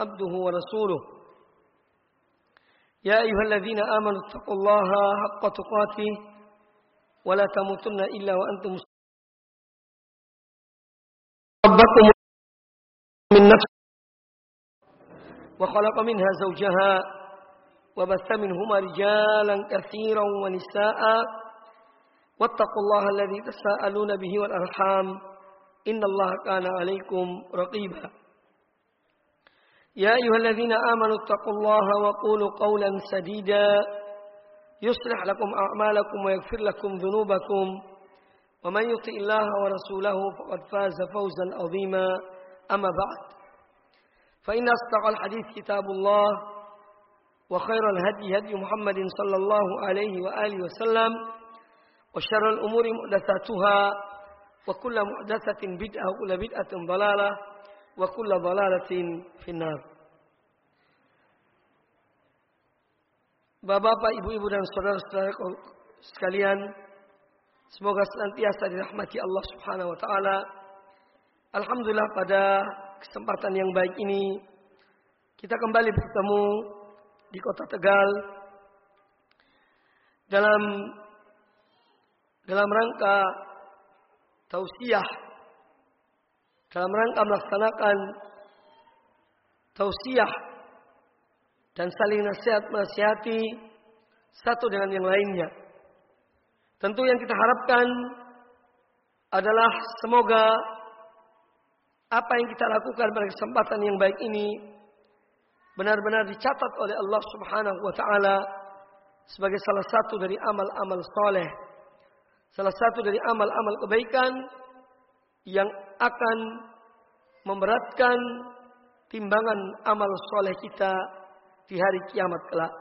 عبده ورسوله. يا أيها الذين آمنوا اتقوا الله حق تقاته ولا تموتن إلا وأنتم ربكم من نفس وخلق منها زوجها وبث منهما رجالا كثيرا ونساء. واتقوا الله الذي تساءلون به والأرحام. إن الله كان عليكم رقيبا. يا أيها الذين آمنوا اتقوا الله وقولوا قولا سديدا يصلح لكم أعمالكم ويغفر لكم ذنوبكم. ومن يطع الله ورسوله فقد فاز فوزا عظيما. أما بعد فإن أصدق الحديث كتاب الله وخير الهدي هدي محمد صلى الله عليه وآله وسلم وشر الأمور محدثاتها وكل محدثة بدعة وكل بدعة ضلالة. Wa kulla dhalalatin finnar. Bapak-bapak, ibu-ibu dan saudara-saudara sekalian, semoga senantiasa dirahmati Allah Subhanahu wa taala. Alhamdulillah pada kesempatan yang baik ini kita kembali bertemu di Kota Tegal dalam dalam rangka tausiah dalam rangka melaksanakan tausiah dan saling nasihat menasihati satu dengan yang lainnya. Tentu yang kita harapkan adalah semoga apa yang kita lakukan pada kesempatan yang baik ini benar-benar dicatat oleh Allah Subhanahu wa taala sebagai salah satu dari amal-amal soleh, salah satu dari amal-amal kebaikan yang akan memberatkan timbangan amal soleh kita di hari kiamat kelak.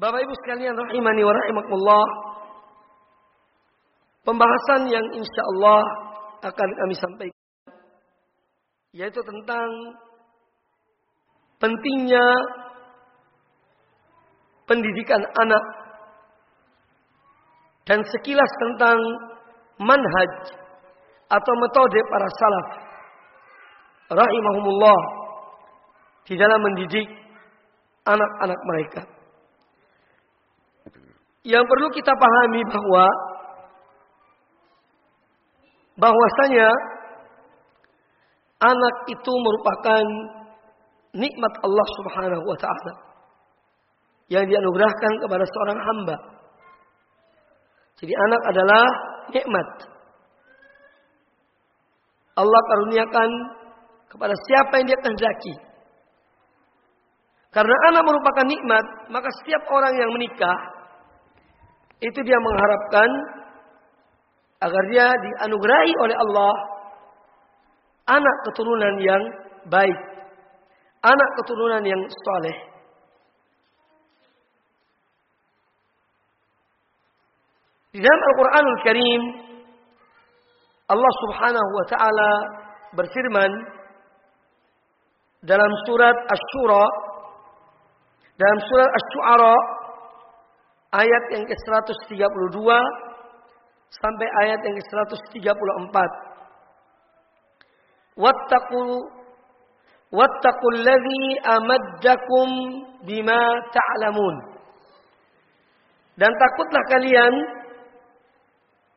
Bapak Ibu sekalian rahimani wa rahimakumullah. Pembahasan yang insya Allah akan kami sampaikan. Yaitu tentang pentingnya pendidikan anak. Dan sekilas tentang manhaj atau metode para salaf rahimahumullah di dalam mendidik anak-anak mereka. Yang perlu kita pahami bahwa bahwasanya anak itu merupakan nikmat Allah Subhanahu wa taala yang dianugerahkan kepada seorang hamba. Jadi anak adalah nikmat. Allah karuniakan kepada siapa yang dia kehendaki. Karena anak merupakan nikmat, maka setiap orang yang menikah itu dia mengharapkan agar dia dianugerahi oleh Allah anak keturunan yang baik, anak keturunan yang soleh. Di dalam Al-Quranul Karim, Allah Subhanahu wa Ta'ala berfirman dalam surat Ash-Shura, dalam surat Ash-Shu'ara, ayat yang ke-132 sampai ayat yang ke-134. Wattaqu wattaqul ladzi amaddakum bima ta'lamun. Dan takutlah kalian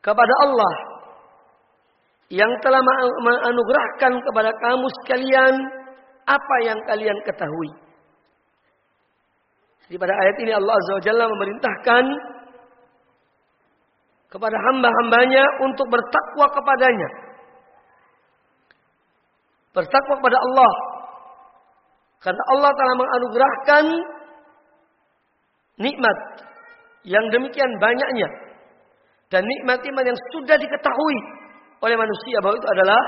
kepada Allah yang telah menganugerahkan kepada kamu sekalian apa yang kalian ketahui. Jadi pada ayat ini Allah Azza wa Jalla memerintahkan kepada hamba-hambanya untuk bertakwa kepadanya. Bertakwa kepada Allah. Karena Allah telah menganugerahkan nikmat yang demikian banyaknya dan nikmat iman yang sudah diketahui oleh manusia bahwa itu adalah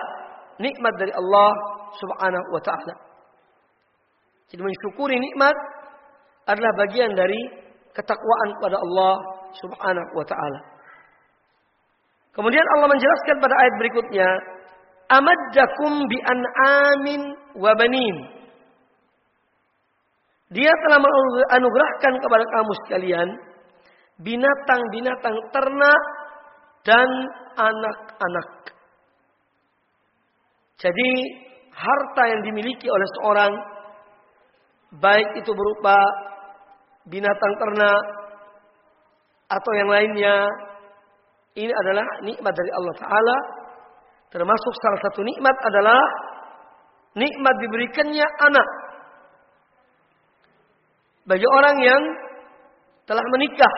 nikmat dari Allah Subhanahu wa taala. Jadi mensyukuri nikmat adalah bagian dari ketakwaan kepada Allah Subhanahu wa taala. Kemudian Allah menjelaskan pada ayat berikutnya, "Amaddakum bi an'amin wa banin." Dia telah menganugerahkan kepada kamu sekalian binatang-binatang ternak dan anak-anak. Jadi harta yang dimiliki oleh seorang baik itu berupa binatang ternak atau yang lainnya ini adalah nikmat dari Allah taala termasuk salah satu nikmat adalah nikmat diberikannya anak bagi orang yang telah menikah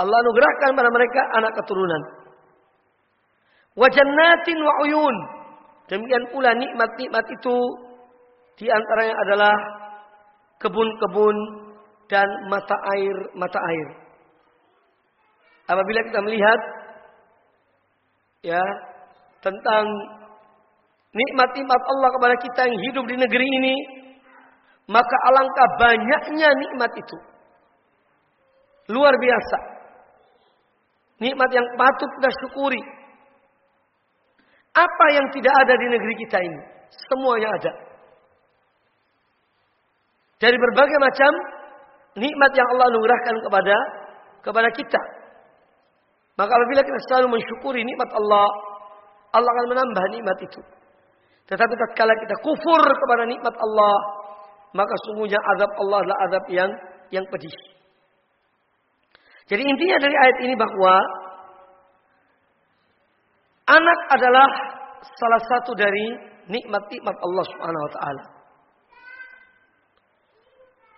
Allah anugerahkan pada mereka anak keturunan wajannatin wa uyun demikian pula nikmat-nikmat itu di antaranya adalah kebun-kebun dan mata air mata air. Apabila kita melihat ya tentang nikmat-nikmat Allah kepada kita yang hidup di negeri ini, maka alangkah banyaknya nikmat itu. Luar biasa. Nikmat yang patut kita syukuri. Apa yang tidak ada di negeri kita ini? Semuanya ada. Dari berbagai macam nikmat yang Allah anugerahkan kepada kepada kita. Maka apabila kita selalu mensyukuri nikmat Allah, Allah akan menambah nikmat itu. Tetapi tatkala kita kufur kepada nikmat Allah, maka sungguhnya azab Allah adalah azab yang yang pedih. Jadi intinya dari ayat ini bahwa anak adalah salah satu dari nikmat-nikmat Allah Subhanahu wa taala.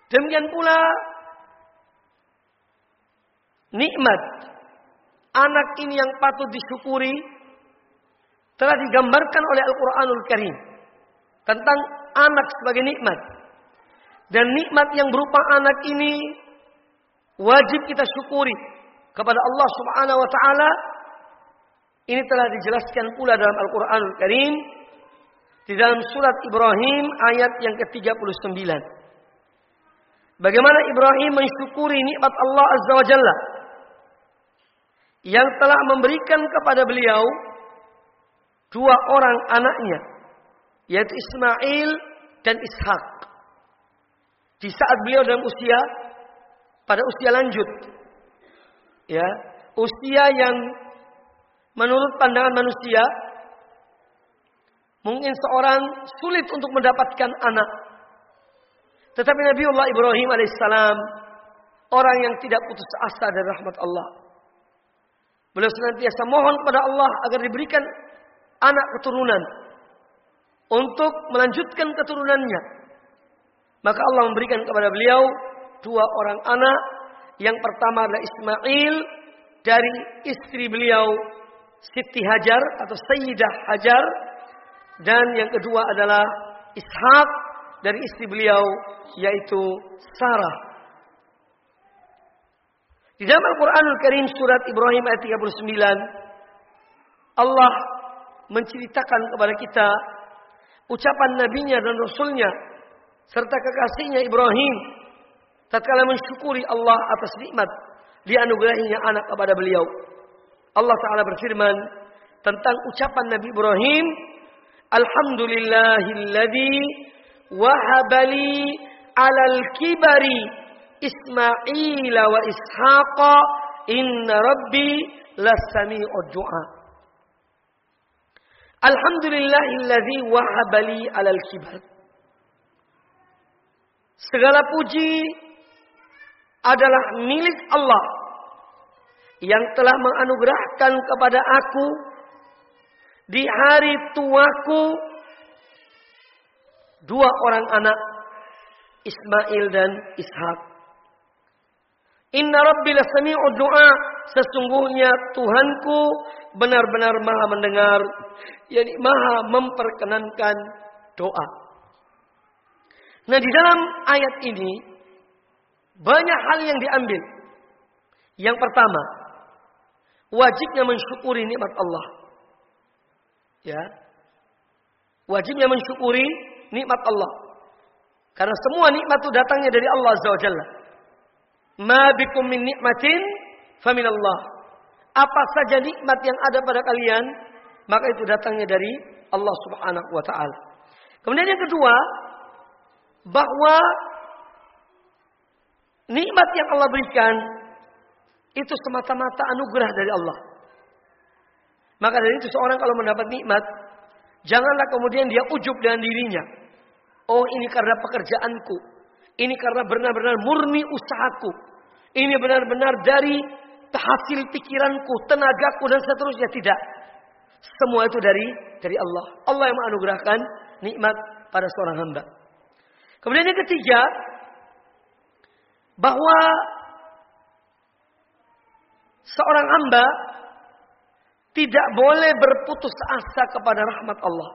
Demikian pula nikmat anak ini yang patut disyukuri telah digambarkan oleh Al-Qur'anul Karim tentang anak sebagai nikmat. Dan nikmat yang berupa anak ini wajib kita syukuri kepada Allah Subhanahu wa taala. Ini telah dijelaskan pula dalam Al-Qur'anul Karim di dalam surat Ibrahim ayat yang ke-39. Bagaimana Ibrahim mensyukuri nikmat Allah Azza wa Jalla yang telah memberikan kepada beliau dua orang anaknya yaitu Ismail dan Ishak. Di saat beliau dalam usia pada usia lanjut ya, usia yang menurut pandangan manusia mungkin seorang sulit untuk mendapatkan anak tetapi Nabiullah Ibrahim alaihissalam orang yang tidak putus asa dari rahmat Allah. Beliau senantiasa mohon kepada Allah agar diberikan anak keturunan untuk melanjutkan keturunannya. Maka Allah memberikan kepada beliau dua orang anak. Yang pertama adalah Ismail dari istri beliau Siti Hajar atau Sayyidah Hajar dan yang kedua adalah Ishak dari istri beliau yaitu Sarah. Di dalam Al-Quranul Karim surat Ibrahim ayat 39 Allah menceritakan kepada kita ucapan nabinya dan rasulnya serta kekasihnya Ibrahim tatkala mensyukuri Allah atas nikmat dianugerahinya anak kepada beliau. Allah taala berfirman tentang ucapan Nabi Ibrahim, Alhamdulillahilladzi wahabali alal kibari Ismail wa Ishaqa inna rabbi lasami'ud du'a. Alhamdulillahilladzi wahabali alal kibar. Segala puji adalah milik Allah yang telah menganugerahkan kepada aku di hari tuaku dua orang anak Ismail dan Ishak. Inna Rabbi lasami'u du'a. Sesungguhnya Tuhanku benar-benar maha mendengar. Yani maha memperkenankan doa. Nah di dalam ayat ini. Banyak hal yang diambil. Yang pertama. Wajibnya mensyukuri nikmat Allah. Ya. Wajibnya mensyukuri nikmat Allah. Karena semua nikmat itu datangnya dari Allah Azza wa Jalla. Ma bikum min nikmatin faminallah. Apa saja nikmat yang ada pada kalian, maka itu datangnya dari Allah Subhanahu wa taala. Kemudian yang kedua, bahwa nikmat yang Allah berikan itu semata-mata anugerah dari Allah. Maka dari itu seorang kalau mendapat nikmat, janganlah kemudian dia ujub dengan dirinya. Oh ini karena pekerjaanku. Ini karena benar-benar murni usahaku. Ini benar-benar dari hasil pikiranku, tenagaku dan seterusnya tidak. Semua itu dari dari Allah. Allah yang menganugerahkan nikmat pada seorang hamba. Kemudian yang ketiga, bahwa seorang hamba tidak boleh berputus asa kepada rahmat Allah.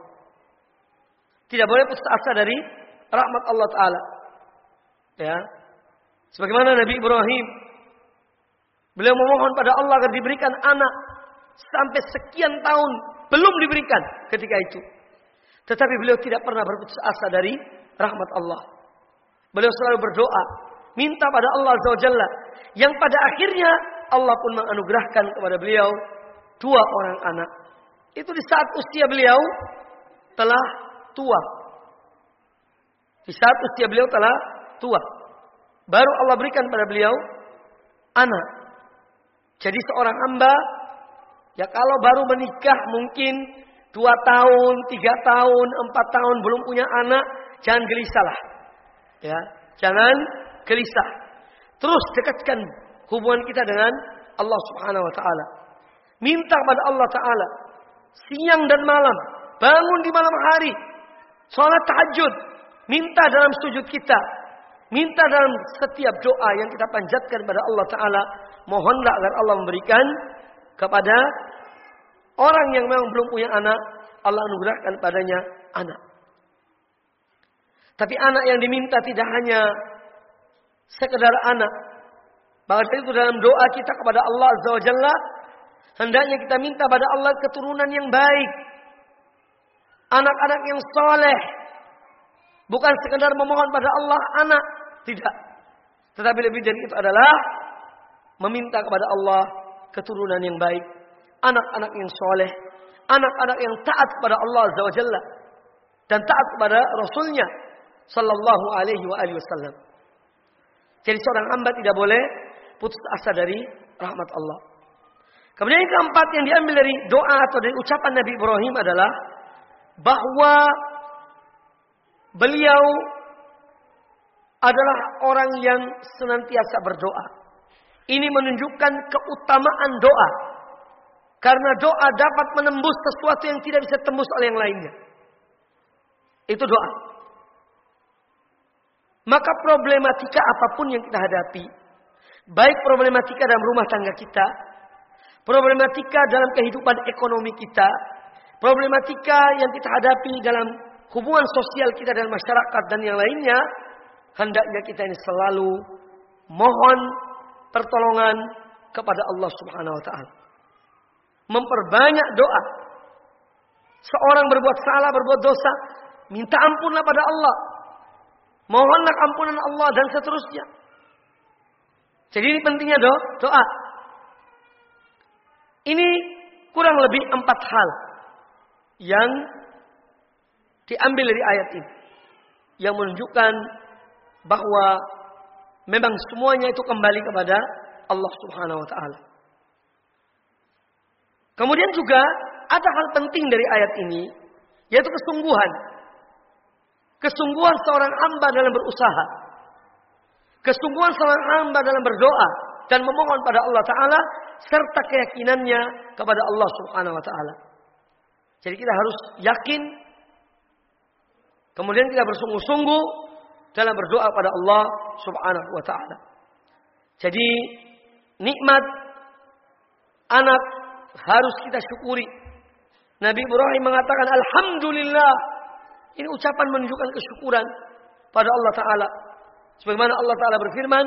Tidak boleh putus asa dari rahmat Allah Ta'ala. Ya. Sebagaimana Nabi Ibrahim. Beliau memohon pada Allah agar diberikan anak. Sampai sekian tahun belum diberikan ketika itu. Tetapi beliau tidak pernah berputus asa dari rahmat Allah. Beliau selalu berdoa. Minta pada Allah Azza wa Jalla. Yang pada akhirnya Allah pun menganugerahkan kepada beliau dua orang anak. Itu di saat usia beliau telah tua. Di saat usia beliau telah tua. Baru Allah berikan pada beliau anak. Jadi seorang hamba ya kalau baru menikah mungkin dua tahun, tiga tahun, empat tahun belum punya anak, jangan gelisahlah. Ya, jangan gelisah. Terus dekatkan hubungan kita dengan Allah Subhanahu wa taala. Minta kepada Allah taala siang dan malam, bangun di malam hari, salat tahajud, minta dalam sujud kita, minta dalam setiap doa yang kita panjatkan kepada Allah taala, mohonlah agar Allah memberikan kepada orang yang memang belum punya anak, Allah anugerahkan padanya anak. Tapi anak yang diminta tidak hanya sekedar anak. Bahkan itu dalam doa kita kepada Allah Azza wa Jalla. Hendaknya kita minta pada Allah keturunan yang baik. Anak-anak yang soleh. Bukan sekedar memohon pada Allah anak. Tidak. Tetapi lebih dari itu adalah. Meminta kepada Allah keturunan yang baik. Anak-anak yang soleh. Anak-anak yang taat kepada Allah Azza wa Jalla. Dan taat kepada Rasulnya. Sallallahu alaihi wa alihi wasallam. Jadi seorang hamba tidak boleh putus asa dari rahmat Allah. Kemudian yang keempat yang diambil dari doa atau dari ucapan Nabi Ibrahim adalah bahwa beliau adalah orang yang senantiasa berdoa. Ini menunjukkan keutamaan doa. Karena doa dapat menembus sesuatu yang tidak bisa tembus oleh yang lainnya. Itu doa. Maka problematika apa pun yang kita hadapi, baik problematika dalam rumah tangga kita, problematika dalam kehidupan ekonomi kita, problematika yang kita hadapi dalam hubungan sosial kita dengan masyarakat dan yang lainnya, hendaknya kita ini selalu mohon pertolongan kepada Allah Subhanahu wa taala. Memperbanyak doa. Seorang berbuat salah, berbuat dosa, minta ampunlah pada Allah. Mohonlah ampunan Allah dan seterusnya. Jadi ini pentingnya do, doa. Ini kurang lebih empat hal yang diambil dari ayat ini. Yang menunjukkan bahwa memang semuanya itu kembali kepada Allah subhanahu wa ta'ala. Kemudian juga ada hal penting dari ayat ini. Yaitu kesungguhan. Kesungguhan seorang hamba dalam berusaha. Kesungguhan seorang hamba dalam berdoa. Dan memohon pada Allah Ta'ala. Serta keyakinannya kepada Allah Subhanahu Wa Ta'ala. Jadi kita harus yakin. Kemudian kita bersungguh-sungguh. Dalam berdoa pada Allah Subhanahu Wa Ta'ala. Jadi nikmat anak harus kita syukuri. Nabi Ibrahim mengatakan Alhamdulillah ini ucapan menunjukkan kesyukuran pada Allah Ta'ala. Sebagaimana Allah Ta'ala berfirman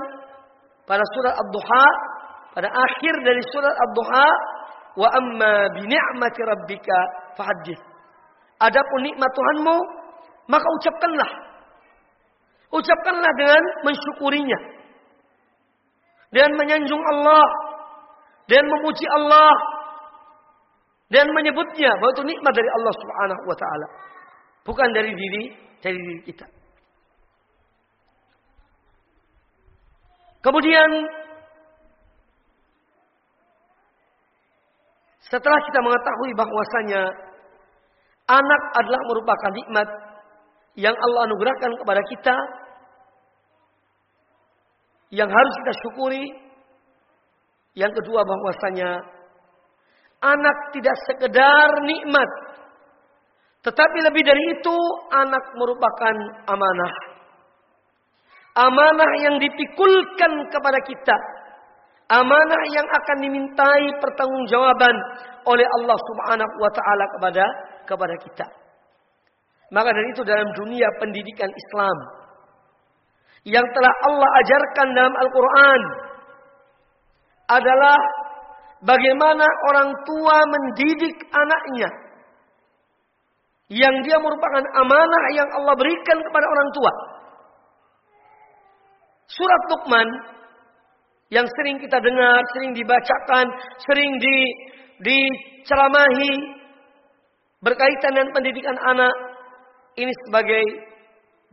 pada surat Ad-Duha. Pada akhir dari surat Ad-Duha. Wa amma bi ni'mati rabbika fahadith. Adapun nikmat Tuhanmu, maka ucapkanlah. Ucapkanlah dengan mensyukurinya. Dan menyanjung Allah. Dan memuji Allah. Dan menyebutnya bahwa itu nikmat dari Allah subhanahu wa ta'ala. Bukan dari diri, dari diri kita. Kemudian setelah kita mengetahui bahwasanya anak adalah merupakan nikmat yang Allah anugerahkan kepada kita yang harus kita syukuri. Yang kedua bahwasanya anak tidak sekedar nikmat tetapi lebih dari itu anak merupakan amanah Amanah yang dipikulkan kepada kita. Amanah yang akan dimintai pertanggungjawaban oleh Allah Subhanahu wa taala kepada kepada kita. Maka dari itu dalam dunia pendidikan Islam yang telah Allah ajarkan dalam Al-Qur'an adalah bagaimana orang tua mendidik anaknya yang dia merupakan amanah yang Allah berikan kepada orang tua. Surat Luqman yang sering kita dengar, sering dibacakan, sering di diceramahi berkaitan dengan pendidikan anak ini sebagai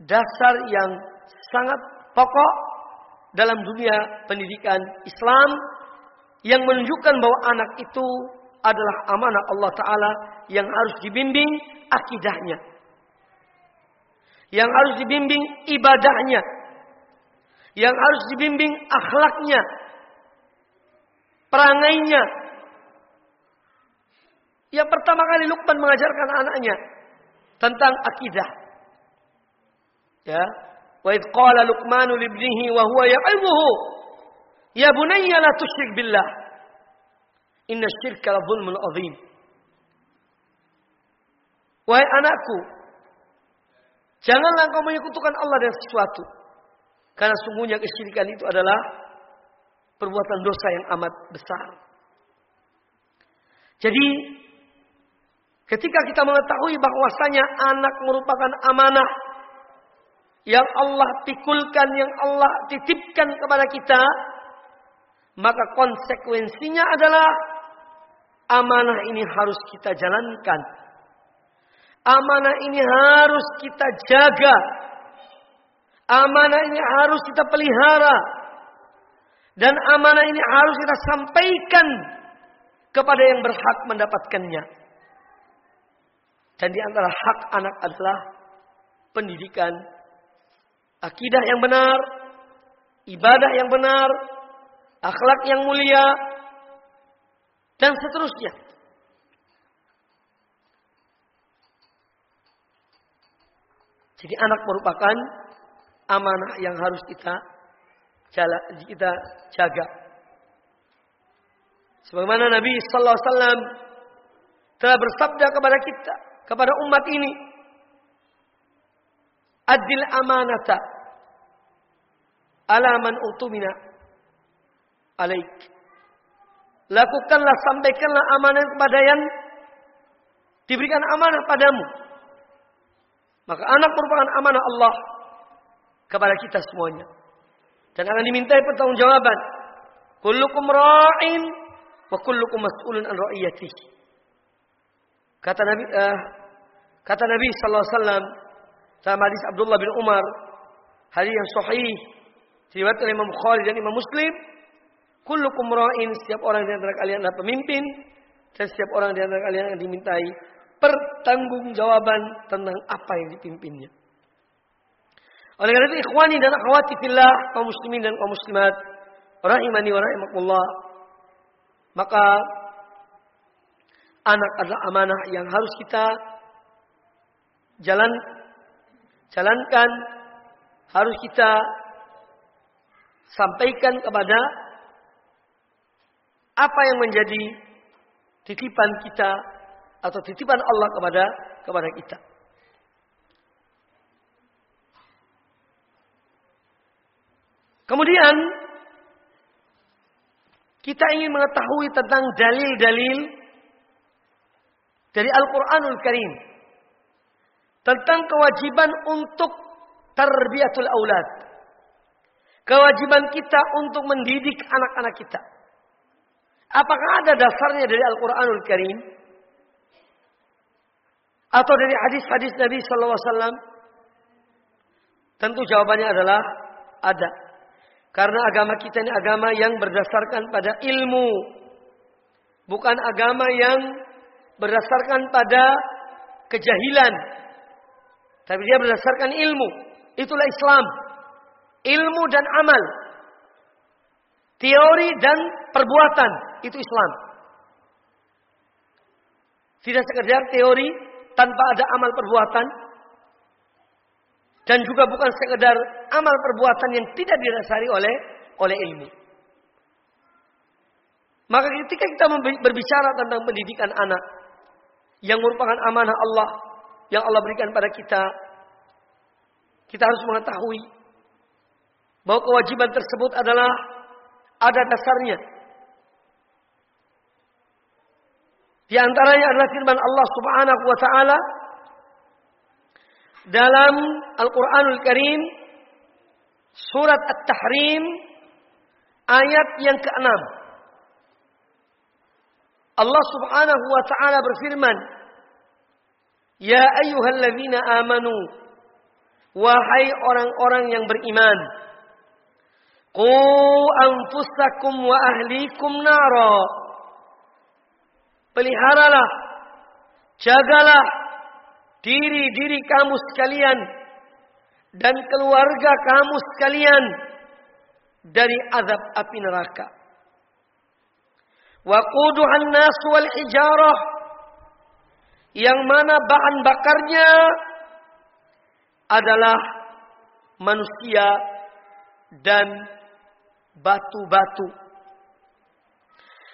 dasar yang sangat pokok dalam dunia pendidikan Islam yang menunjukkan bahwa anak itu adalah amanah Allah Ta'ala yang harus dibimbing akidahnya. Yang harus dibimbing ibadahnya yang harus dibimbing akhlaknya, perangainya. Yang pertama kali Luqman mengajarkan anaknya tentang akidah. Ya, wa id qala Luqmanu li ibnihi wa huwa ya'idhuhu ya bunayya la tusyrik billah. Inna syirka la zulmun azim. Wahai anakku, janganlah kau menyekutukan Allah dengan sesuatu. Karena sungguhnya kesyirikan itu adalah perbuatan dosa yang amat besar. Jadi ketika kita mengetahui bahwasanya anak merupakan amanah yang Allah pikulkan, yang Allah titipkan kepada kita, maka konsekuensinya adalah amanah ini harus kita jalankan. Amanah ini harus kita jaga Amanah ini harus kita pelihara. Dan amanah ini harus kita sampaikan kepada yang berhak mendapatkannya. Dan di antara hak anak adalah pendidikan akidah yang benar, ibadah yang benar, akhlak yang mulia, dan seterusnya. Jadi anak merupakan amanah yang harus kita kita jaga. Sebagaimana Nabi sallallahu alaihi wasallam telah bersabda kepada kita, kepada umat ini, "Adil amanata ala man utumina alaik." Lakukanlah, sampaikanlah amanah kepada yang diberikan amanah padamu. Maka anak merupakan amanah Allah kepada kita semuanya. Dan akan dimintai pertanggungjawaban. Kullukum ra'in wa kullukum mas'ulun an ra'iyatih. Kata Nabi uh, kata Nabi sallallahu alaihi wasallam dalam hadis Abdullah bin Umar, hadis yang sahih diriwayatkan oleh Imam Bukhari dan Imam Muslim, kullukum ra'in, setiap orang di antara kalian adalah pemimpin dan setiap orang di antara kalian yang dimintai pertanggungjawaban tentang apa yang dipimpinnya. Oleh karena itu ikhwani dan akhwati fillah kaum muslimin dan kaum muslimat rahimani wa rahimakumullah maka anak adalah amanah yang harus kita jalan jalankan harus kita sampaikan kepada apa yang menjadi titipan kita atau titipan Allah kepada kepada kita. Kemudian kita ingin mengetahui tentang dalil-dalil dari Al-Quranul Karim tentang kewajiban untuk terbiatul aulad. Kewajiban kita untuk mendidik anak-anak kita. Apakah ada dasarnya dari Al-Quranul Karim? Atau dari hadis-hadis Nabi Sallallahu Alaihi? Tentu jawabannya adalah ada. Karena agama kita ini agama yang berdasarkan pada ilmu. Bukan agama yang berdasarkan pada kejahilan. Tapi dia berdasarkan ilmu. Itulah Islam. Ilmu dan amal. Teori dan perbuatan. Itu Islam. Tidak sekedar teori tanpa ada amal perbuatan. Dan juga bukan sekedar amal perbuatan yang tidak didasari oleh oleh ilmu. Maka ketika kita berbicara tentang pendidikan anak yang merupakan amanah Allah yang Allah berikan pada kita, kita harus mengetahui bahwa kewajiban tersebut adalah ada dasarnya. Di antaranya adalah firman Allah Subhanahu wa taala dalam Al-Qur'anul Karim surat At-Tahrim ayat yang ke-6. Allah Subhanahu wa taala berfirman, "Ya ayyuhalladzina amanu wahai orang-orang yang beriman, Qu anfusakum wa ahlikum nara. Peliharalah, jagalah diri-diri kamu sekalian dan keluarga kamu sekalian dari azab api neraka. Wa quduhan nas wal hijarah yang mana bahan bakarnya adalah manusia dan batu-batu.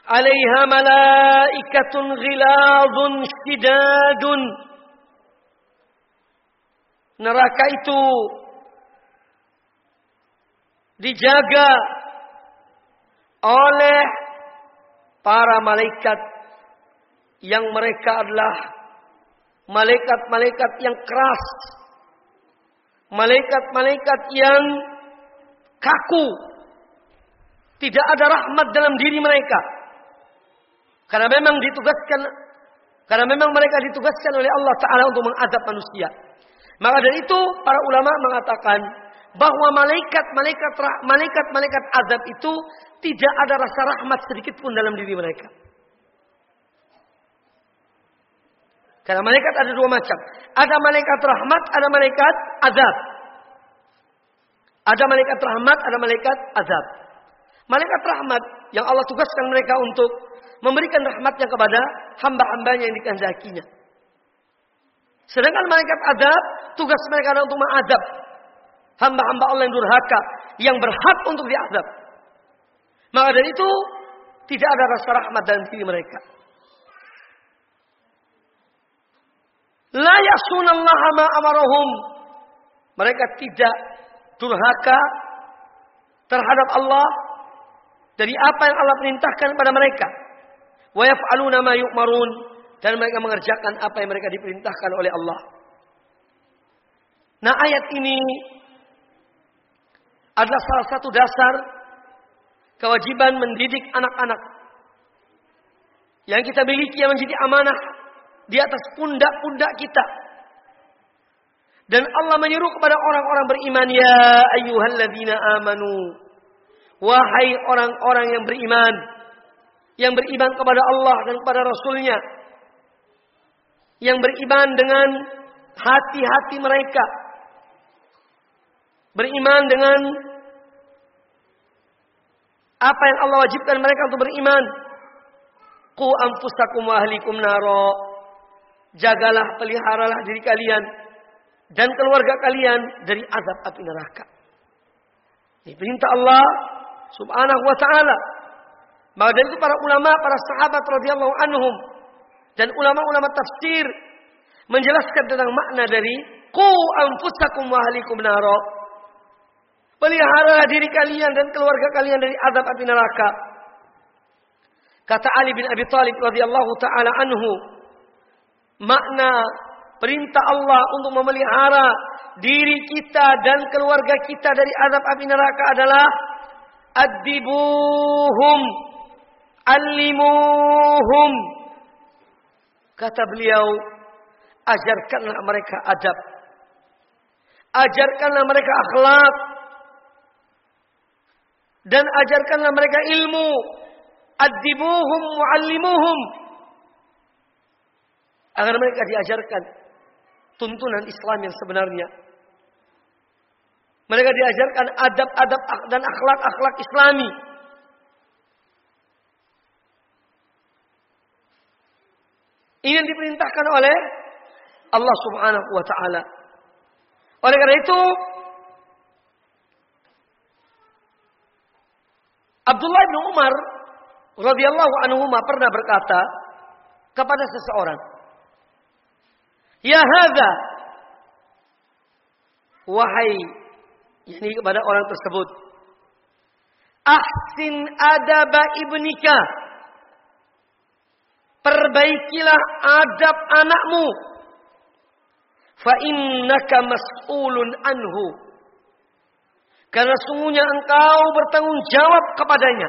Alaiha malaikatun ghiladun shidadun. Neraka itu dijaga oleh para malaikat yang mereka adalah malaikat-malaikat yang keras. Malaikat-malaikat yang kaku. Tidak ada rahmat dalam diri mereka. Karena memang ditugaskan karena memang mereka ditugaskan oleh Allah Ta'ala untuk mengadab manusia. Maka dari itu para ulama mengatakan bahwa malaikat-malaikat malaikat-malaikat azab itu tidak ada rasa rahmat sedikit pun dalam diri mereka. Karena malaikat ada dua macam. Ada malaikat rahmat, ada malaikat azab. Ada malaikat rahmat, ada malaikat azab. Malaikat rahmat yang Allah tugaskan mereka untuk memberikan rahmatnya kepada hamba-hambanya yang dikehendakinya. Sedangkan malaikat azab, tugas mereka adalah untuk mengazab hamba-hamba Allah yang durhaka, yang berhak untuk diazab. Maka dari itu, tidak ada rasa rahmat dalam diri mereka. La yasunallaha ma amarahum. Mereka tidak durhaka terhadap Allah dari apa yang Allah perintahkan kepada mereka. Wa dan mereka mengerjakan apa yang mereka diperintahkan oleh Allah. Nah, ayat ini adalah salah satu dasar kewajiban mendidik anak-anak yang kita miliki yang menjadi amanah di atas pundak-pundak kita dan Allah menyuruh kepada orang-orang beriman, Ya ayyuhalladzina amanu. Wahai orang-orang yang beriman. Yang beriman kepada Allah dan kepada Rasulnya. Yang beriman dengan hati-hati mereka. Beriman dengan apa yang Allah wajibkan mereka untuk beriman. Ku anfusakum wa ahlikum naro. Jagalah, peliharalah diri kalian dan keluarga kalian dari azab api neraka. Ini perintah Allah subhanahu wa ta'ala. Maka dari itu para ulama, para sahabat radhiyallahu anhum dan ulama-ulama tafsir menjelaskan tentang makna dari ku anfusakum wa ahlikum naro. Pelihara diri kalian dan keluarga kalian dari azab api neraka. Kata Ali bin Abi Thalib radhiyallahu taala anhu, makna perintah Allah untuk memelihara diri kita dan keluarga kita dari azab api neraka adalah adibuhum alimuhum kata beliau ajarkanlah mereka adab. Ajarkanlah mereka akhlak. Dan ajarkanlah mereka ilmu. Adibuhum muallimuhum. Agar mereka diajarkan tuntunan Islam yang sebenarnya. Mereka diajarkan adab-adab dan akhlak-akhlak Islami. Ini yang diperintahkan oleh Allah Subhanahu wa taala. Oleh karena itu Abdullah bin Umar radhiyallahu anhu pernah berkata kepada seseorang, "Ya hadza wahai ini kepada orang tersebut. Ahsin adaba ibnika. Perbaikilah adab anakmu. Fa innaka mas'ulun anhu. Karena sungguhnya engkau bertanggung jawab kepadanya.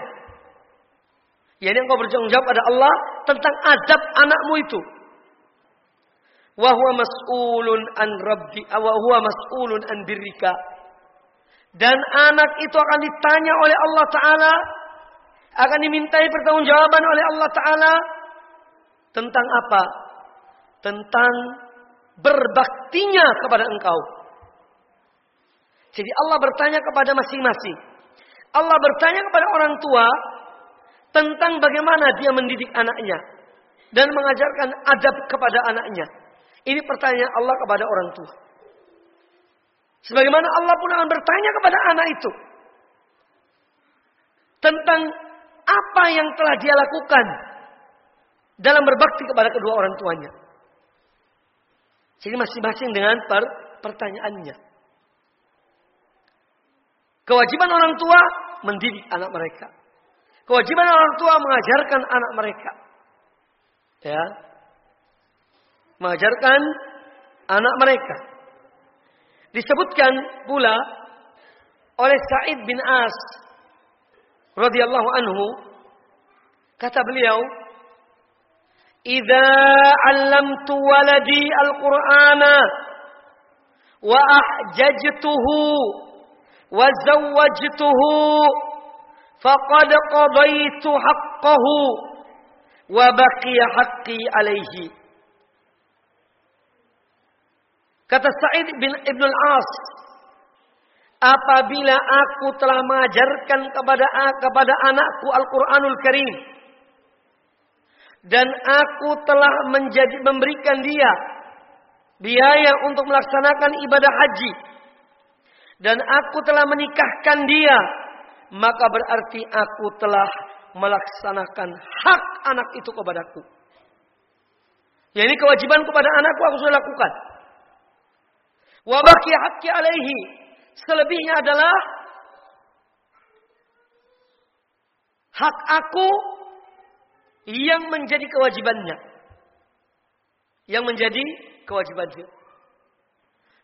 Yani engkau bertanggung jawab pada Allah tentang adab anakmu itu. Wa huwa mas'ulun an rabbi wa huwa mas'ulun an birrika. Dan anak itu akan ditanya oleh Allah Ta'ala. Akan dimintai pertanggungjawaban oleh Allah Ta'ala. Tentang apa? Tentang berbaktinya kepada engkau. Jadi Allah bertanya kepada masing-masing. Allah bertanya kepada orang tua. Tentang bagaimana dia mendidik anaknya. Dan mengajarkan adab kepada anaknya. Ini pertanyaan Allah kepada orang tua. Sebagaimana Allah pun akan bertanya kepada anak itu. Tentang apa yang telah dia lakukan. Dalam berbakti kepada kedua orang tuanya. Jadi masing-masing dengan per pertanyaannya. Kewajiban orang tua mendidik anak mereka. Kewajiban orang tua mengajarkan anak mereka. Ya. Mengajarkan anak mereka. Disebutkan pula oleh Sa'id bin As radhiyallahu anhu kata beliau "Idza 'allamtu waladi al-Qur'ana wa ahjajtuhu wa zawwajtuhu faqad qadaitu haqqahu wa baqiya haqqi alaihi." Kata Sa'id bin Ibn al-As. Apabila aku telah mengajarkan kepada kepada anakku Al-Quranul Karim. Dan aku telah menjadi memberikan dia biaya untuk melaksanakan ibadah haji. Dan aku telah menikahkan dia. Maka berarti aku telah melaksanakan hak anak itu kepadaku. Ya ini kewajiban kepada anakku aku sudah lakukan. Wabaki hakki alaihi. Selebihnya adalah hak aku yang menjadi kewajibannya. Yang menjadi kewajibannya.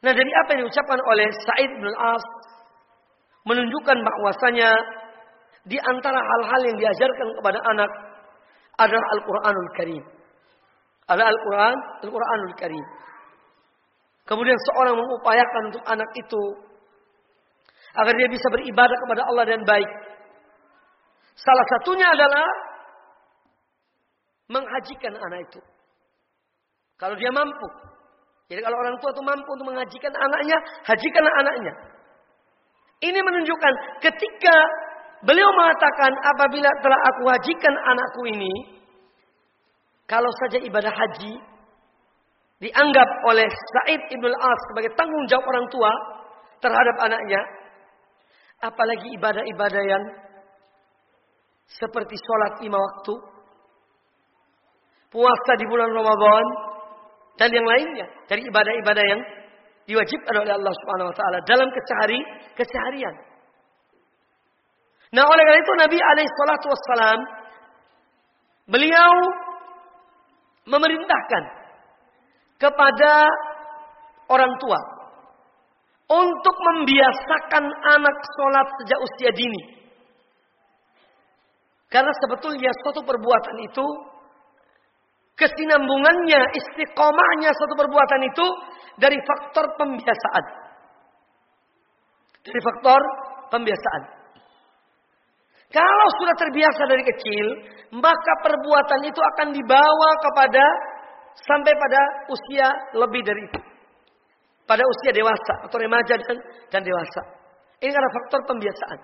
Nah dari apa yang diucapkan oleh Said bin Al-As menunjukkan bahwasanya di antara hal-hal yang diajarkan kepada anak adalah Al-Qur'anul Karim. Adalah Al-Qur'an, Al-Qur'anul Karim. Kemudian seorang mengupayakan untuk anak itu agar dia bisa beribadah kepada Allah dan baik. Salah satunya adalah menghajikan anak itu. Kalau dia mampu. Jadi kalau orang tua itu mampu untuk menghajikan anaknya, hajikanlah anaknya. Ini menunjukkan ketika beliau mengatakan apabila telah aku hajikan anakku ini, kalau saja ibadah haji dianggap oleh Said Ibn Al-As sebagai tanggung jawab orang tua terhadap anaknya. Apalagi ibadah-ibadah yang seperti sholat lima waktu. Puasa di bulan Ramadan. Dan yang lainnya. Dari ibadah-ibadah yang diwajibkan oleh Allah Subhanahu Wa Taala dalam kesehari keseharian. Nah oleh karena itu Nabi alaihissalatu wassalam beliau memerintahkan kepada orang tua untuk membiasakan anak sholat sejak usia dini. Karena sebetulnya suatu perbuatan itu kesinambungannya, istiqomahnya suatu perbuatan itu dari faktor pembiasaan. Dari faktor pembiasaan. Kalau sudah terbiasa dari kecil, maka perbuatan itu akan dibawa kepada sampai pada usia lebih dari itu. Pada usia dewasa atau remaja dan, dan dewasa. Ini karena faktor pembiasaan.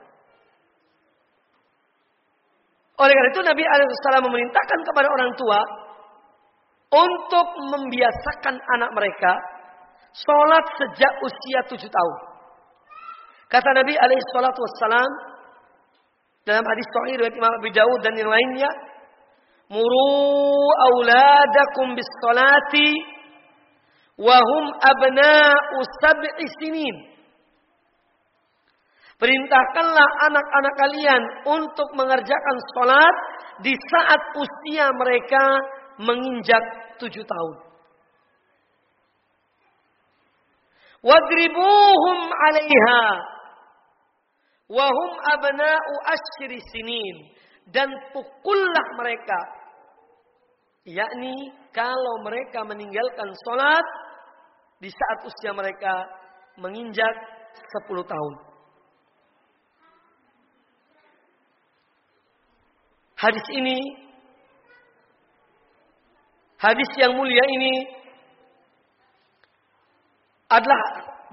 Oleh karena itu Nabi Alaihissalam memerintahkan kepada orang tua untuk membiasakan anak mereka sholat sejak usia tujuh tahun. Kata Nabi Alaihissalam dalam hadis Sahih riwayat Imam Abu Dawud dan yang lainnya, muru auladakum bis salati wa hum abna'u sab'i sinin. Perintahkanlah anak-anak kalian untuk mengerjakan sholat di saat usia mereka menginjak tujuh tahun. Wadribuhum alaiha. Wahum abna'u asyri sinin. Dan pukullah mereka Yakni kalau mereka meninggalkan sholat di saat usia mereka menginjak 10 tahun. Hadis ini, hadis yang mulia ini adalah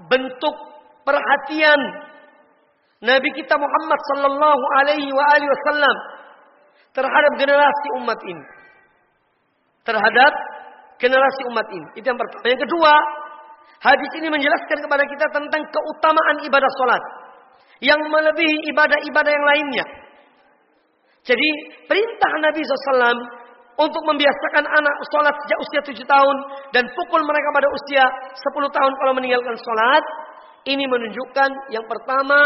bentuk perhatian Nabi kita Muhammad sallallahu alaihi wasallam terhadap generasi umat ini terhadap generasi umat ini. Itu yang pertama. Yang kedua, hadis ini menjelaskan kepada kita tentang keutamaan ibadah sholat. Yang melebihi ibadah-ibadah yang lainnya. Jadi perintah Nabi SAW untuk membiasakan anak sholat sejak usia 7 tahun. Dan pukul mereka pada usia 10 tahun kalau meninggalkan sholat. Ini menunjukkan yang pertama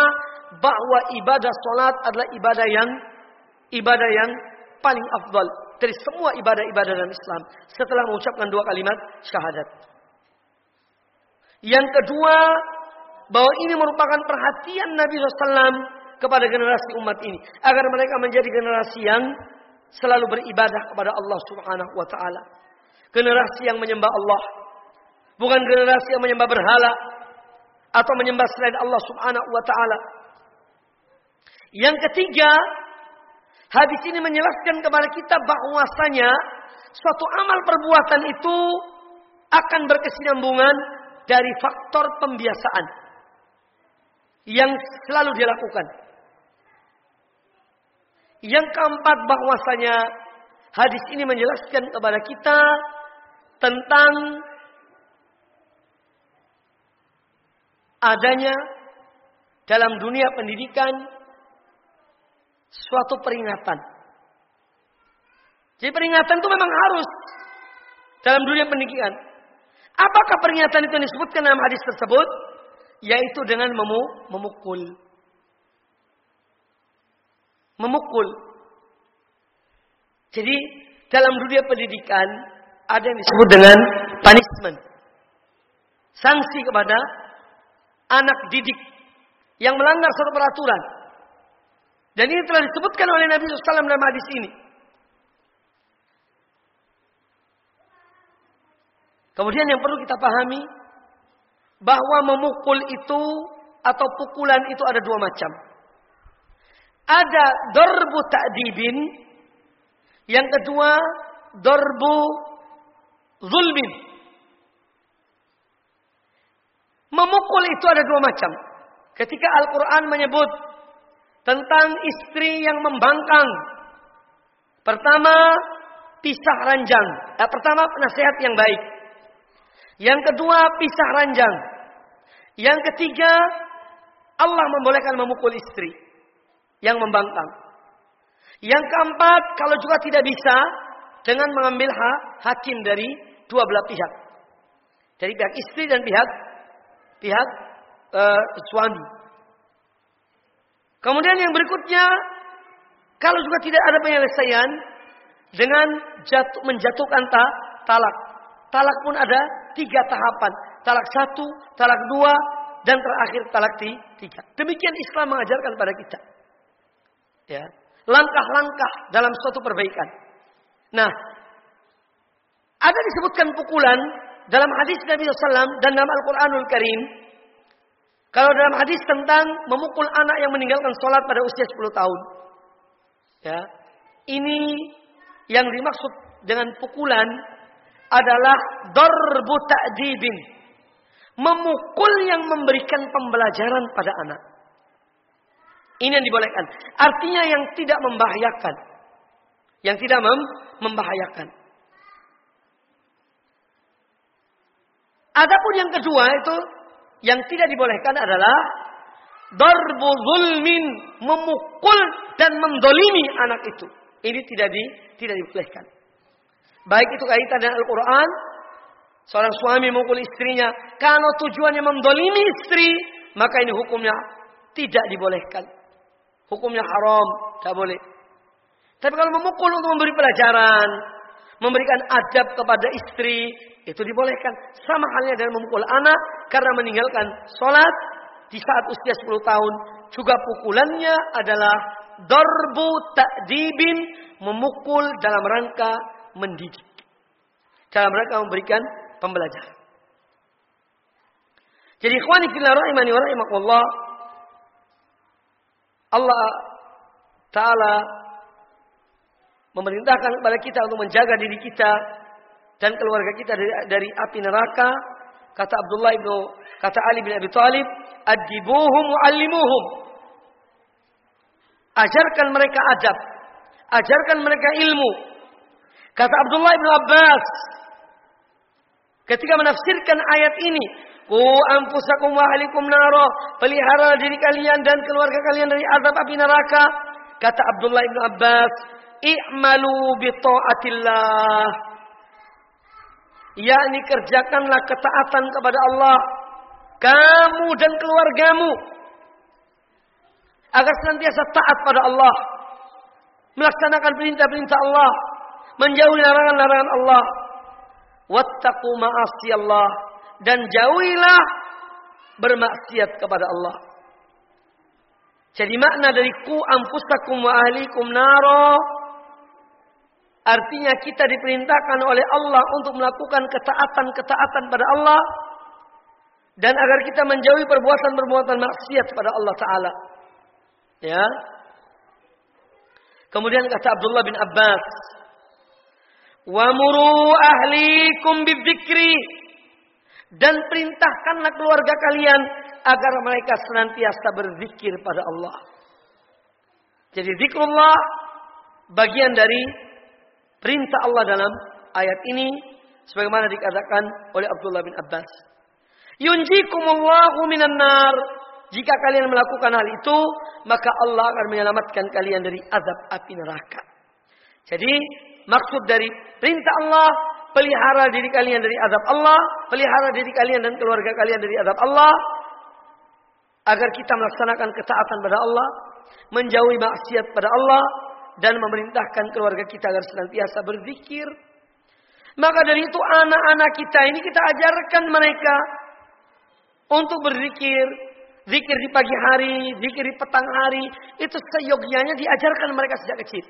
bahwa ibadah sholat adalah ibadah yang ibadah yang paling afdal dari semua ibadah-ibadah dalam Islam setelah mengucapkan dua kalimat syahadat. Yang kedua, bahwa ini merupakan perhatian Nabi SAW kepada generasi umat ini agar mereka menjadi generasi yang selalu beribadah kepada Allah Subhanahu wa taala. Generasi yang menyembah Allah, bukan generasi yang menyembah berhala atau menyembah selain Allah Subhanahu wa taala. Yang ketiga, Hadis ini menjelaskan kepada kita bahwasanya suatu amal perbuatan itu akan berkesinambungan dari faktor pembiasaan yang selalu dilakukan. Yang keempat bahwasanya hadis ini menjelaskan kepada kita tentang adanya dalam dunia pendidikan suatu peringatan. Jadi peringatan itu memang harus dalam dunia pendidikan. Apakah peringatan itu yang disebutkan dalam hadis tersebut? Yaitu dengan memu memukul. Memukul. Jadi dalam dunia pendidikan ada yang disebut dengan punishment. Sanksi kepada anak didik yang melanggar suatu peraturan. Dan ini telah disebutkan oleh Nabi SAW dalam hadis ini. Kemudian yang perlu kita pahami bahwa memukul itu atau pukulan itu ada dua macam. Ada dorbu ta'dibin, yang kedua dorbu zulmin. Memukul itu ada dua macam. Ketika Al-Quran menyebut tentang istri yang membangkang. Pertama, pisah ranjang. Eh, pertama, nasihat yang baik. Yang kedua, pisah ranjang. Yang ketiga, Allah membolehkan memukul istri yang membangkang. Yang keempat, kalau juga tidak bisa, dengan mengambil hak hakim dari dua belah pihak. Dari pihak istri dan pihak pihak uh, suami. Kemudian yang berikutnya, kalau juga tidak ada penyelesaian dengan jatuh, menjatuhkan ta, talak. Talak pun ada tiga tahapan. Talak satu, talak dua, dan terakhir talak tiga. Demikian Islam mengajarkan pada kita. Ya, langkah-langkah dalam suatu perbaikan. Nah, ada disebutkan pukulan dalam hadis Nabi SAW dan dalam Al-Quranul Karim. Kalau dalam hadis tentang memukul anak yang meninggalkan sholat pada usia 10 tahun. Ya, ini yang dimaksud dengan pukulan adalah darbu ta'dibin. Memukul yang memberikan pembelajaran pada anak. Ini yang dibolehkan. Artinya yang tidak membahayakan. Yang tidak mem membahayakan. Adapun yang kedua itu yang tidak dibolehkan adalah darbu zulmin memukul dan mendolimi anak itu. Ini tidak di tidak dibolehkan. Baik itu kaitan dengan Al-Quran. Seorang suami memukul istrinya. Kalau tujuannya mendolimi istri. Maka ini hukumnya tidak dibolehkan. Hukumnya haram. Tidak boleh. Tapi kalau memukul untuk memberi pelajaran. Memberikan adab kepada istri. Itu dibolehkan. Sama halnya dengan memukul anak. Karena meninggalkan sholat. Di saat usia 10 tahun. Juga pukulannya adalah. Darbu ta'dibin. Memukul dalam rangka mendidik. Dalam mereka memberikan pembelajaran. Jadi ikhwani rahimani wa rahimakumullah. Allah Ta'ala memerintahkan kepada kita untuk menjaga diri kita dan keluarga kita dari, dari api neraka. Kata Abdullah ibnu kata Ali bin Abi Thalib, "Adibuhum muallimuhum." Ajarkan mereka adab, ajarkan mereka ilmu, Kata Abdullah bin Abbas ketika menafsirkan ayat ini, "Ku anfusakum wa ahlikum naro," pelihara diri kalian dan keluarga kalian dari azab api neraka. Kata Abdullah bin Abbas, "I'malu bi taatillah." Yakni kerjakanlah ketaatan kepada Allah kamu dan keluargamu agar senantiasa taat pada Allah melaksanakan perintah-perintah Allah menjauhi larangan-larangan Allah. Wattaqu ma'asi Allah dan jauhilah bermaksiat kepada Allah. Jadi makna dari ku ampusakum wa ahlikum naro artinya kita diperintahkan oleh Allah untuk melakukan ketaatan-ketaatan pada Allah dan agar kita menjauhi perbuatan-perbuatan maksiat pada Allah taala. Ya. Kemudian kata Abdullah bin Abbas, Wamuru ahlikum bidzikri dan perintahkanlah keluarga kalian agar mereka senantiasa berzikir pada Allah. Jadi zikrullah bagian dari perintah Allah dalam ayat ini sebagaimana dikatakan oleh Abdullah bin Abbas. Yunjikumullahu minan nar. Jika kalian melakukan hal itu, maka Allah akan menyelamatkan kalian dari azab api neraka. Jadi maksud dari perintah Allah, pelihara diri kalian dari azab Allah, pelihara diri kalian dan keluarga kalian dari azab Allah, agar kita melaksanakan ketaatan pada Allah, menjauhi maksiat pada Allah, dan memerintahkan keluarga kita agar senantiasa berzikir. Maka dari itu anak-anak kita ini kita ajarkan mereka untuk berzikir. Zikir di pagi hari, zikir di petang hari. Itu seyogyanya diajarkan mereka sejak kecil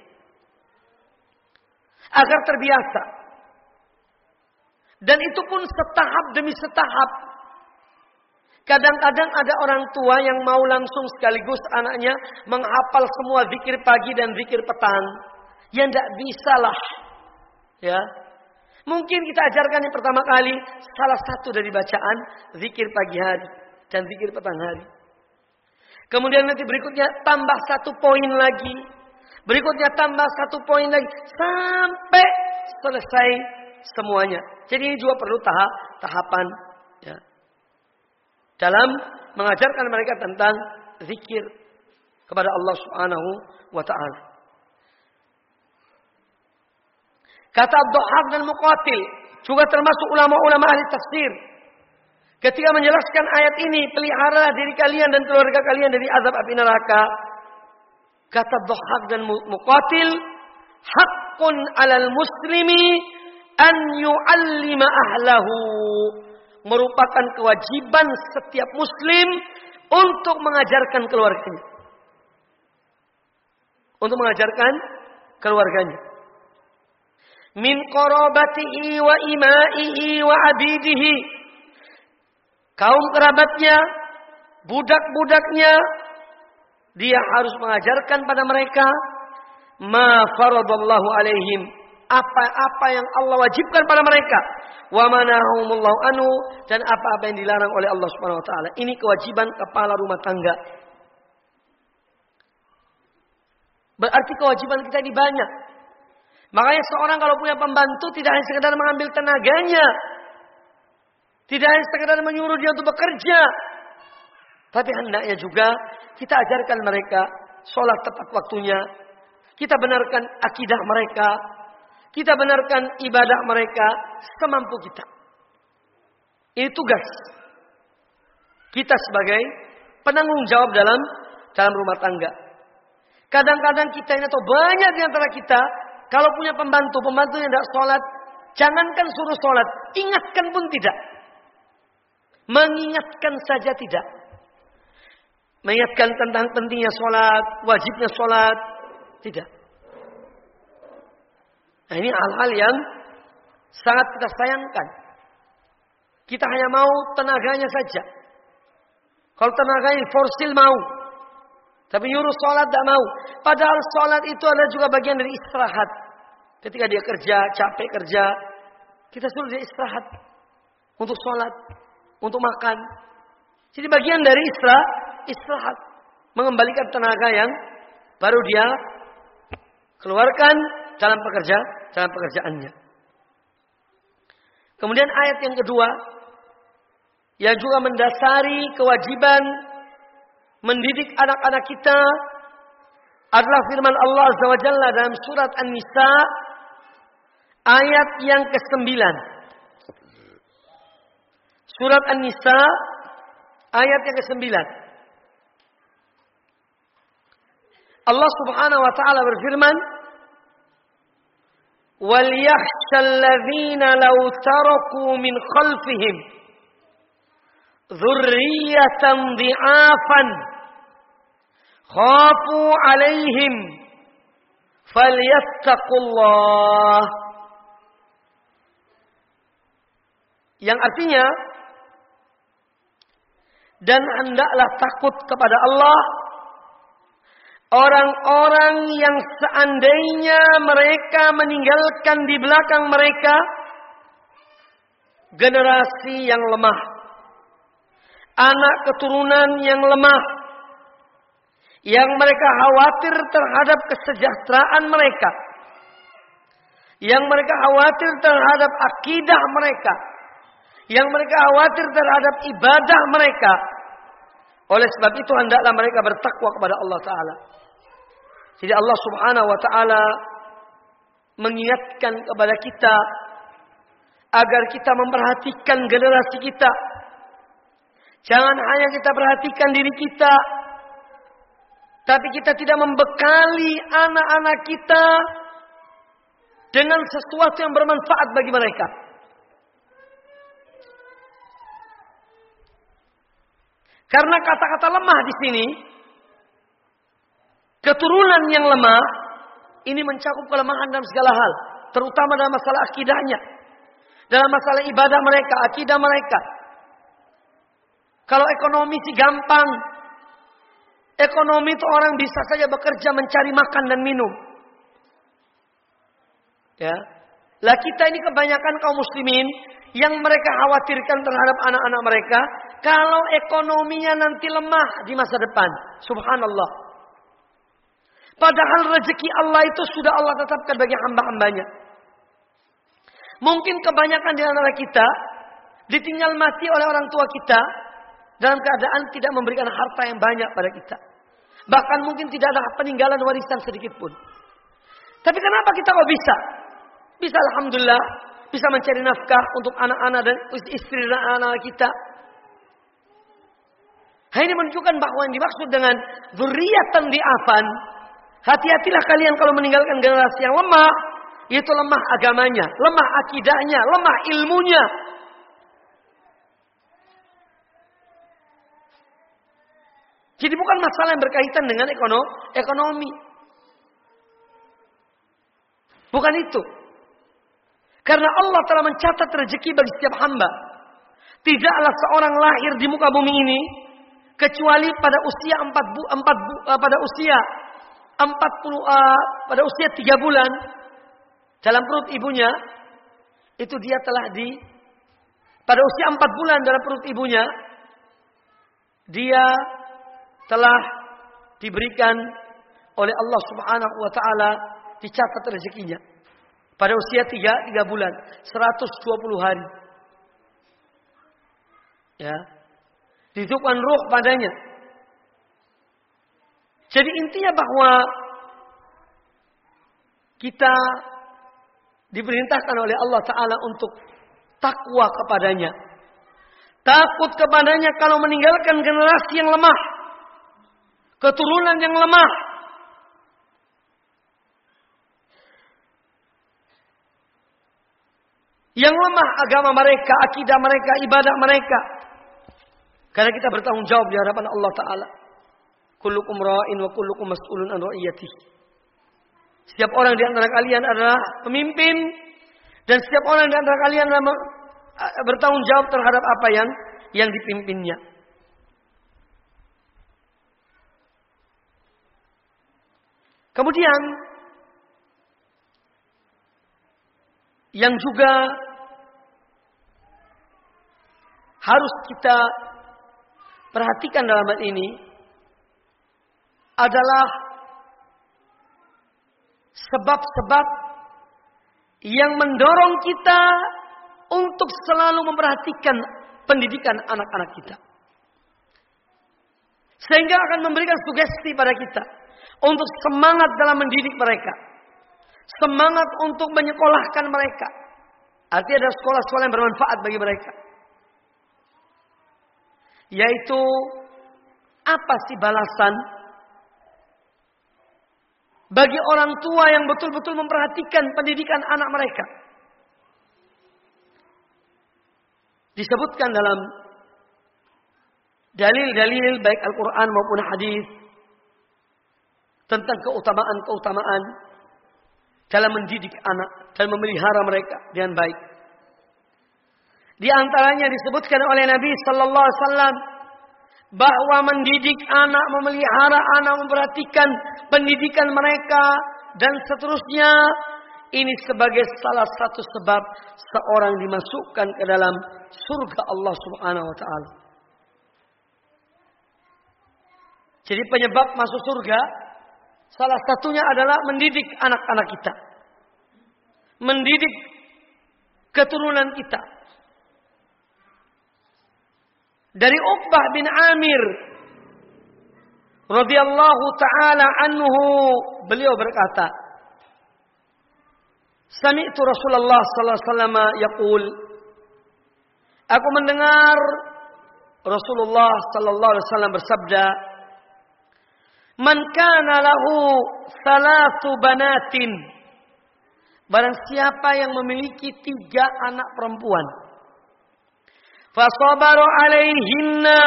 agar terbiasa. Dan itu pun setahap demi setahap. Kadang-kadang ada orang tua yang mau langsung sekaligus anaknya menghafal semua zikir pagi dan zikir petang. Ya tidak bisa lah. Ya. Mungkin kita ajarkan yang pertama kali salah satu dari bacaan zikir pagi hari dan zikir petang hari. Kemudian nanti berikutnya tambah satu poin lagi Berikutnya tambah satu poin lagi. Sampai selesai semuanya. Jadi ini juga perlu tahap tahapan. Ya. Dalam mengajarkan mereka tentang zikir kepada Allah subhanahu wa ta'ala. Kata Abdu'hab dan Muqatil. Juga termasuk ulama-ulama ahli tafsir. Ketika menjelaskan ayat ini. Pelihara diri kalian dan keluarga kalian dari azab api neraka. Kata Dhahak dan Muqatil, Hakun alal muslimi an yu'allima ahlahu merupakan kewajiban setiap muslim untuk mengajarkan keluarganya. Untuk mengajarkan keluarganya. Min qarabatihi wa imaihi wa abidihi. Kaum kerabatnya, budak-budaknya, dia harus mengajarkan pada mereka ma faradallahu alaihim apa-apa yang Allah wajibkan pada mereka wa manahumullahu anu dan apa-apa yang dilarang oleh Allah Subhanahu wa taala. Ini kewajiban kepala rumah tangga. Berarti kewajiban kita ini banyak. Makanya seorang kalau punya pembantu tidak hanya sekedar mengambil tenaganya. Tidak hanya sekedar menyuruh dia untuk bekerja. Tapi hendaknya juga kita ajarkan mereka sholat tepat waktunya. Kita benarkan akidah mereka. Kita benarkan ibadah mereka semampu kita. Ini tugas. Kita sebagai penanggung jawab dalam dalam rumah tangga. Kadang-kadang kita ini atau banyak di antara kita kalau punya pembantu, pembantu yang tidak sholat, jangankan suruh sholat, ingatkan pun tidak. Mengingatkan saja tidak. Mengingatkan tentang pentingnya sholat, wajibnya sholat. Tidak. Nah ini hal-hal yang sangat kita sayangkan. Kita hanya mau tenaganya saja. Kalau tenaganya forsil mau. Tapi nyuruh sholat tidak mau. Padahal sholat itu adalah juga bagian dari istirahat. Ketika dia kerja, capek kerja. Kita suruh dia istirahat. Untuk sholat. Untuk makan. Jadi bagian dari istirahat istirahat, mengembalikan tenaga yang baru dia keluarkan dalam pekerja dalam pekerjaannya. Kemudian ayat yang kedua yang juga mendasari kewajiban mendidik anak-anak kita adalah firman Allah Azza wa Jalla dalam surat An-Nisa ayat yang ke-9. Surat An-Nisa ayat yang ke-9. Allah Subhanahu wa taala berfirman, "Walyakhsha alladhina law taraku min khalfihim dhurriyatan dhi'afan khafu 'alaihim falyattaqullah." Yang artinya dan hendaklah takut kepada Allah Orang-orang yang seandainya mereka meninggalkan di belakang mereka generasi yang lemah, anak keturunan yang lemah, yang mereka khawatir terhadap kesejahteraan mereka, yang mereka khawatir terhadap akidah mereka, yang mereka khawatir terhadap ibadah mereka. Oleh sebab itu hendaklah mereka bertakwa kepada Allah Ta'ala. Jadi Allah Subhanahu wa taala mengingatkan kepada kita agar kita memperhatikan generasi kita. Jangan hanya kita perhatikan diri kita, tapi kita tidak membekali anak-anak kita dengan sesuatu yang bermanfaat bagi mereka. Karena kata-kata lemah di sini Keturunan yang lemah ini mencakup kelemahan dalam segala hal, terutama dalam masalah akidahnya, dalam masalah ibadah mereka, akidah mereka. Kalau ekonomi sih gampang. Ekonomi itu orang bisa saja bekerja mencari makan dan minum. Ya. Lah kita ini kebanyakan kaum muslimin yang mereka khawatirkan terhadap anak-anak mereka kalau ekonominya nanti lemah di masa depan. Subhanallah. Padahal rezeki Allah itu sudah Allah tetapkan bagi hamba-hambanya. Mungkin kebanyakan di antara kita ditinggal mati oleh orang tua kita dalam keadaan tidak memberikan harta yang banyak pada kita. Bahkan mungkin tidak ada peninggalan warisan sedikit pun. Tapi kenapa kita kok bisa? Bisa Alhamdulillah. Bisa mencari nafkah untuk anak-anak dan istri dan anak-anak kita. Hal ini menunjukkan bahwa yang dimaksud dengan zuriatan di'afan Hati-hatilah kalian kalau meninggalkan generasi yang lemah. itu lemah agamanya, lemah akidahnya, lemah ilmunya. Jadi bukan masalah yang berkaitan dengan ekonomi. Bukan itu. Karena Allah telah mencatat rezeki bagi setiap hamba. Tidaklah seorang lahir di muka bumi ini kecuali pada usia empat bu, empat bu, uh, pada usia empat puluh uh, pada usia tiga bulan dalam perut ibunya itu dia telah di pada usia empat bulan dalam perut ibunya dia telah diberikan oleh Allah Subhanahu wa taala dicatat rezekinya. Pada usia 3 3 bulan, 120 hari. Ya. Dititipkan ruh padanya. Jadi intinya bahwa kita diperintahkan oleh Allah Ta'ala untuk takwa kepadanya. Takut kepadanya kalau meninggalkan generasi yang lemah. Keturunan yang lemah. Yang lemah agama mereka, akidah mereka, ibadah mereka. Karena kita bertanggung jawab di hadapan Allah Ta'ala. Kullukum ra'in wa kullukum mas'ulun an ra'iyatih. Setiap orang di antara kalian adalah pemimpin. Dan setiap orang di antara kalian adalah bertanggung jawab terhadap apa yang yang dipimpinnya. Kemudian yang juga harus kita perhatikan dalam hal ini adalah sebab-sebab yang mendorong kita untuk selalu memperhatikan pendidikan anak-anak kita. Sehingga akan memberikan sugesti pada kita untuk semangat dalam mendidik mereka. Semangat untuk menyekolahkan mereka. Artinya ada sekolah-sekolah yang bermanfaat bagi mereka. Yaitu apa sih balasan bagi orang tua yang betul-betul memperhatikan pendidikan anak mereka. Disebutkan dalam dalil-dalil baik Al-Quran maupun hadis tentang keutamaan-keutamaan dalam mendidik anak dan memelihara mereka dengan baik. Di antaranya disebutkan oleh Nabi Sallallahu Alaihi Wasallam bahwa mendidik anak, memelihara anak, memperhatikan pendidikan mereka dan seterusnya ini sebagai salah satu sebab seorang dimasukkan ke dalam surga Allah Subhanahu wa taala. Jadi penyebab masuk surga Salah satunya adalah mendidik anak-anak kita. Mendidik keturunan kita. Dari Uqbah bin Amir radhiyallahu taala anhu beliau berkata Sami'tu Rasulullah sallallahu alaihi wasallam yaqul Aku mendengar Rasulullah sallallahu alaihi wasallam bersabda Man kana lahu salatu banatin. Barang siapa yang memiliki tiga anak perempuan. Fasabaru alaihinna.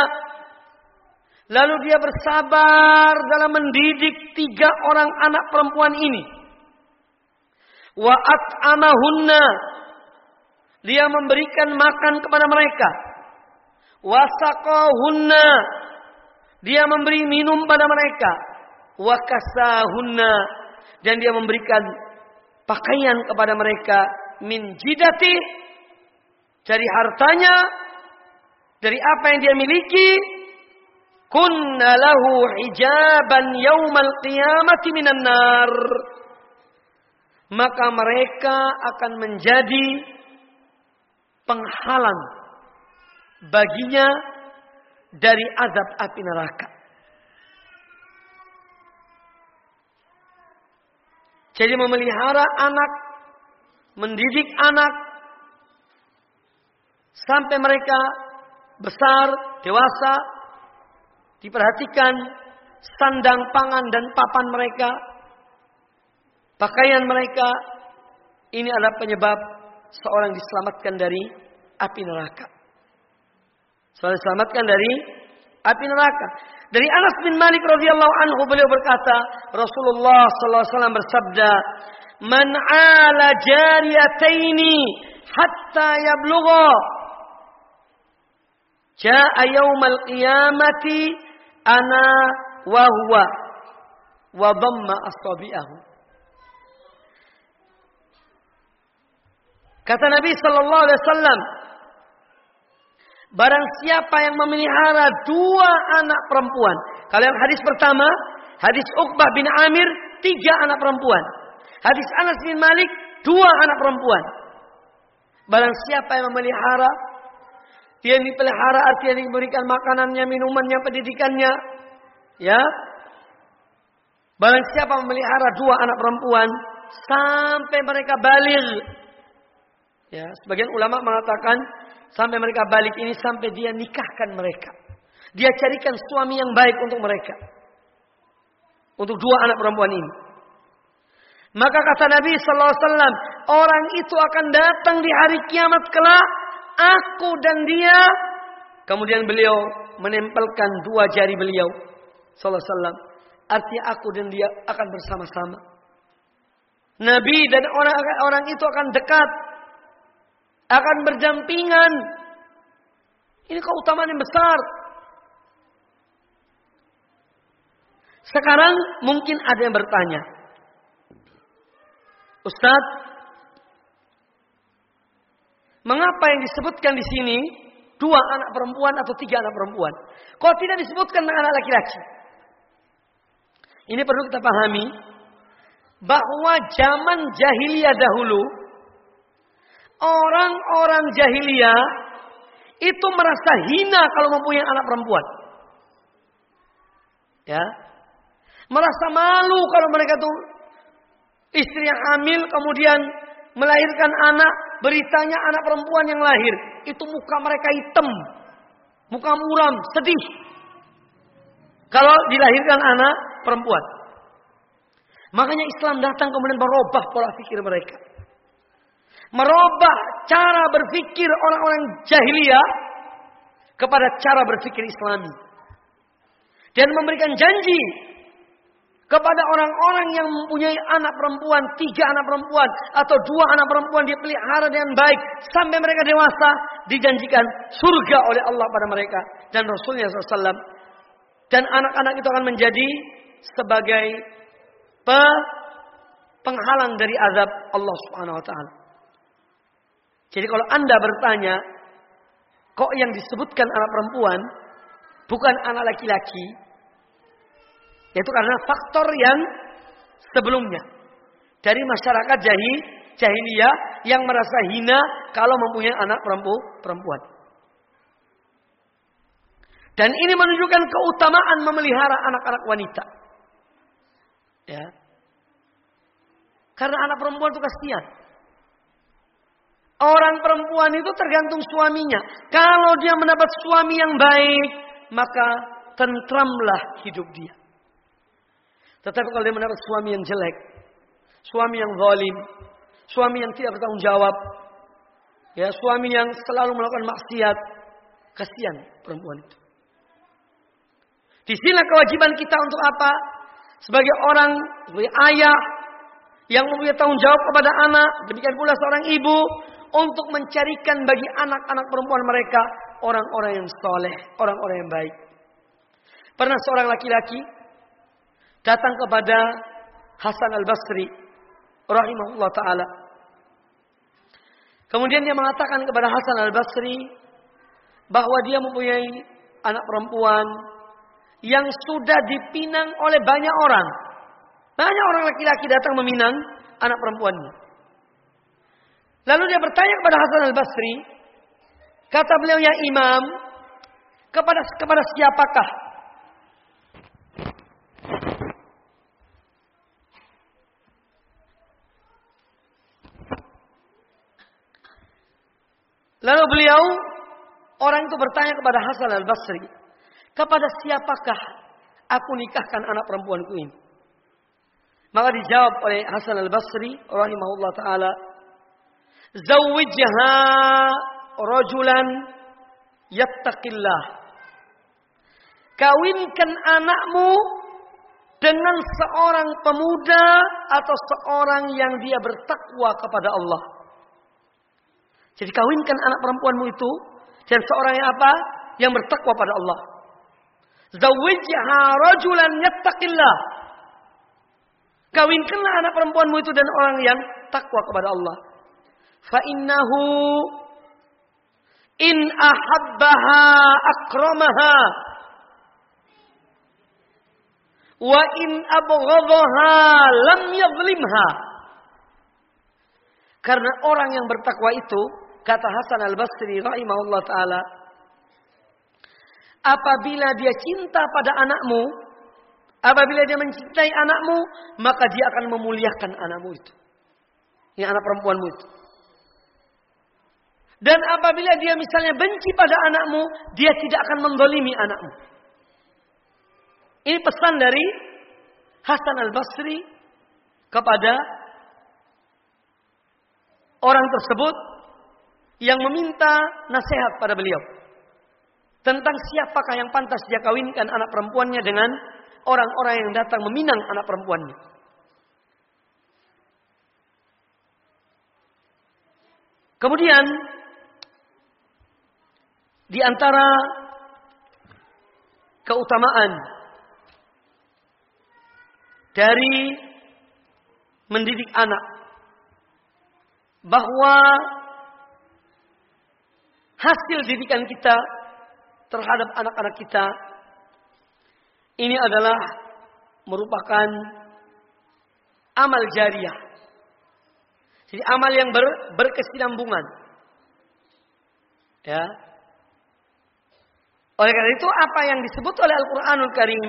Lalu dia bersabar dalam mendidik tiga orang anak perempuan ini. Wa at'amahunna. Dia memberikan makan kepada mereka. Wasaqahunna dia memberi minum pada mereka. Wakasahunna. Dan dia memberikan pakaian kepada mereka. Min jidati. Dari hartanya. Dari apa yang dia miliki. Kunna lahu hijaban yaumal qiyamati minan nar. Maka mereka akan menjadi penghalang baginya dari azab api neraka. Jadi memelihara anak, mendidik anak, sampai mereka besar, dewasa, diperhatikan sandang pangan dan papan mereka, pakaian mereka, ini adalah penyebab seorang diselamatkan dari api neraka. Seorang diselamatkan dari api neraka. Dari Anas bin Malik radhiyallahu anhu beliau berkata, Rasulullah sallallahu alaihi wasallam bersabda, "Man 'ala jariyataini hatta yablugha Ja'a yaumal qiyamati ana wa huwa wa dhamma asabi'ahu. Kata Nabi sallallahu alaihi wasallam, barang siapa yang memelihara dua anak perempuan. Kalau yang hadis pertama, hadis Uqbah bin Amir, tiga anak perempuan. Hadis Anas bin Malik, dua anak perempuan. Barang siapa yang memelihara dia dipelihara artinya diberikan makanannya, minumannya, pendidikannya. Ya. Barang siapa memelihara dua anak perempuan sampai mereka balik. Ya, sebagian ulama mengatakan sampai mereka balik ini sampai dia nikahkan mereka. Dia carikan suami yang baik untuk mereka. Untuk dua anak perempuan ini. Maka kata Nabi sallallahu alaihi wasallam, orang itu akan datang di hari kiamat kelak aku dan dia. Kemudian beliau menempelkan dua jari beliau. Sallallahu alaihi wasallam. Artinya aku dan dia akan bersama-sama. Nabi dan orang-orang itu akan dekat. Akan berdampingan. Ini keutamaan yang besar. Sekarang mungkin ada yang bertanya. Ustadz, Mengapa yang disebutkan di sini dua anak perempuan atau tiga anak perempuan? Kok tidak disebutkan anak laki-laki? Ini perlu kita pahami bahwa zaman jahiliyah dahulu orang-orang jahiliyah itu merasa hina kalau mempunyai anak perempuan. Ya. Merasa malu kalau mereka tuh istri yang hamil kemudian melahirkan anak, beritanya anak perempuan yang lahir. Itu muka mereka hitam. Muka muram, sedih. Kalau dilahirkan anak perempuan. Makanya Islam datang kemudian merubah pola pikir mereka. Merubah cara berpikir orang-orang jahiliyah kepada cara berpikir Islami. Dan memberikan janji kepada orang-orang yang mempunyai anak perempuan, tiga anak perempuan atau dua anak perempuan dia pelihara dengan baik sampai mereka dewasa dijanjikan surga oleh Allah pada mereka dan Rasulnya SAW dan anak-anak itu akan menjadi sebagai penghalang dari azab Allah Subhanahu Wa Taala. Jadi kalau anda bertanya, kok yang disebutkan anak perempuan bukan anak laki-laki, yaitu karena faktor yang sebelumnya. Dari masyarakat jahil, jahiliyah yang merasa hina kalau mempunyai anak perempuan. Dan ini menunjukkan keutamaan memelihara anak-anak wanita. Ya. Karena anak perempuan itu kasihan. Orang perempuan itu tergantung suaminya. Kalau dia mendapat suami yang baik, maka tentramlah hidup dia. Tetapi kalau dia mendapat suami yang jelek, suami yang zalim, suami yang tidak bertanggung jawab, ya suami yang selalu melakukan maksiat, kasihan perempuan itu. Di sini kewajiban kita untuk apa? Sebagai orang, sebagai ayah yang mempunyai tanggung jawab kepada anak, demikian pula seorang ibu untuk mencarikan bagi anak-anak perempuan mereka orang-orang yang soleh, orang-orang yang baik. Pernah seorang laki-laki datang kepada Hasan al-Basri rahimahullah taala. Kemudian dia mengatakan kepada Hasan al-Basri bahwa dia mempunyai anak perempuan yang sudah dipinang oleh banyak orang. Banyak orang laki-laki datang meminang anak perempuannya. Lalu dia bertanya kepada Hasan al-Basri, kata beliau ya imam, kepada kepada siapakah Lalu beliau orang itu bertanya kepada Hasan al Basri, kepada siapakah aku nikahkan anak perempuanku ini? Maka dijawab oleh Hasan al Basri, rahimahullah taala, Zawwijha rajulan yattaqillah. Kawinkan anakmu dengan seorang pemuda atau seorang yang dia bertakwa kepada Allah. Jadi kawinkan anak perempuanmu itu dan seorang yang apa? Yang bertakwa pada Allah. Zawwijha rajulan yattaqillah. Kawinkanlah anak perempuanmu itu dan orang yang takwa kepada Allah. Fa innahu in ahabbaha akramaha wa in abghadaha lam yadhlimha. Karena orang yang bertakwa itu kata Hasan Al-Basri rahimahullah taala apabila dia cinta pada anakmu, apabila dia mencintai anakmu, maka dia akan memuliakan anakmu itu. Ini anak perempuanmu itu. Dan apabila dia misalnya benci pada anakmu, dia tidak akan mendolimi anakmu. Ini pesan dari Hasan al-Basri kepada orang tersebut yang meminta nasihat pada beliau tentang siapakah yang pantas dia kawinkan anak perempuannya dengan orang-orang yang datang meminang anak perempuannya. Kemudian di antara keutamaan dari mendidik anak bahwa hasil didikan kita terhadap anak-anak kita ini adalah merupakan amal jariah. Jadi amal yang ber, berkesinambungan. Ya. Oleh karena itu apa yang disebut oleh Al-Qur'anul Karim,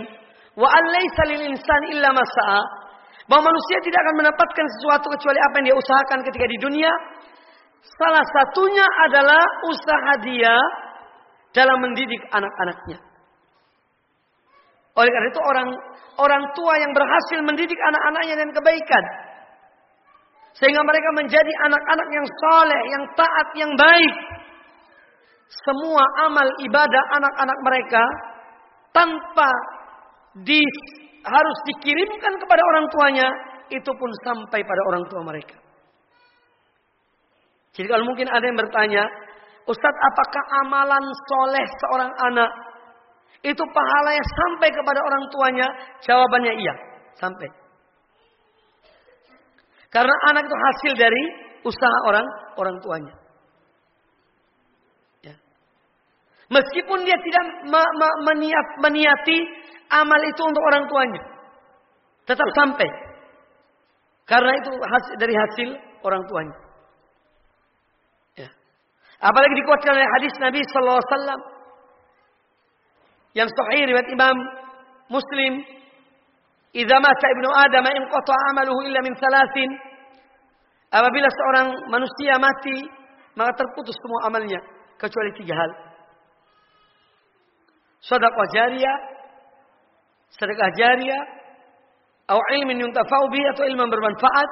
wa alaysa lil insan illa masa'a, bahwa manusia tidak akan mendapatkan sesuatu kecuali apa yang dia usahakan ketika di dunia. Salah satunya adalah usaha dia dalam mendidik anak-anaknya. Oleh karena itu orang orang tua yang berhasil mendidik anak-anaknya dengan kebaikan. Sehingga mereka menjadi anak-anak yang soleh, yang taat, yang baik. Semua amal ibadah anak-anak mereka tanpa di, harus dikirimkan kepada orang tuanya, itu pun sampai pada orang tua mereka. Jadi kalau mungkin ada yang bertanya, Ustadz apakah amalan soleh seorang anak itu pahalanya sampai kepada orang tuanya? Jawabannya iya, sampai. Karena anak itu hasil dari usaha orang orang tuanya. Ya. Meskipun dia tidak me, me, meniat, meniati amal itu untuk orang tuanya, tetap sampai. Karena itu hasil, dari hasil orang tuanya. Apalagi dikuatkan oleh hadis Nabi sallallahu alaihi wasallam yang sahih riwayat Imam Muslim, "Idza mata ibnu Adam inqata amaluhu illa min thalathin." Apabila seorang manusia mati, maka terputus semua amalnya kecuali tiga hal. Sedekah jariyah, sedekah jariyah, atau ilmin yuntafa'u bihi atau ilmu bermanfaat,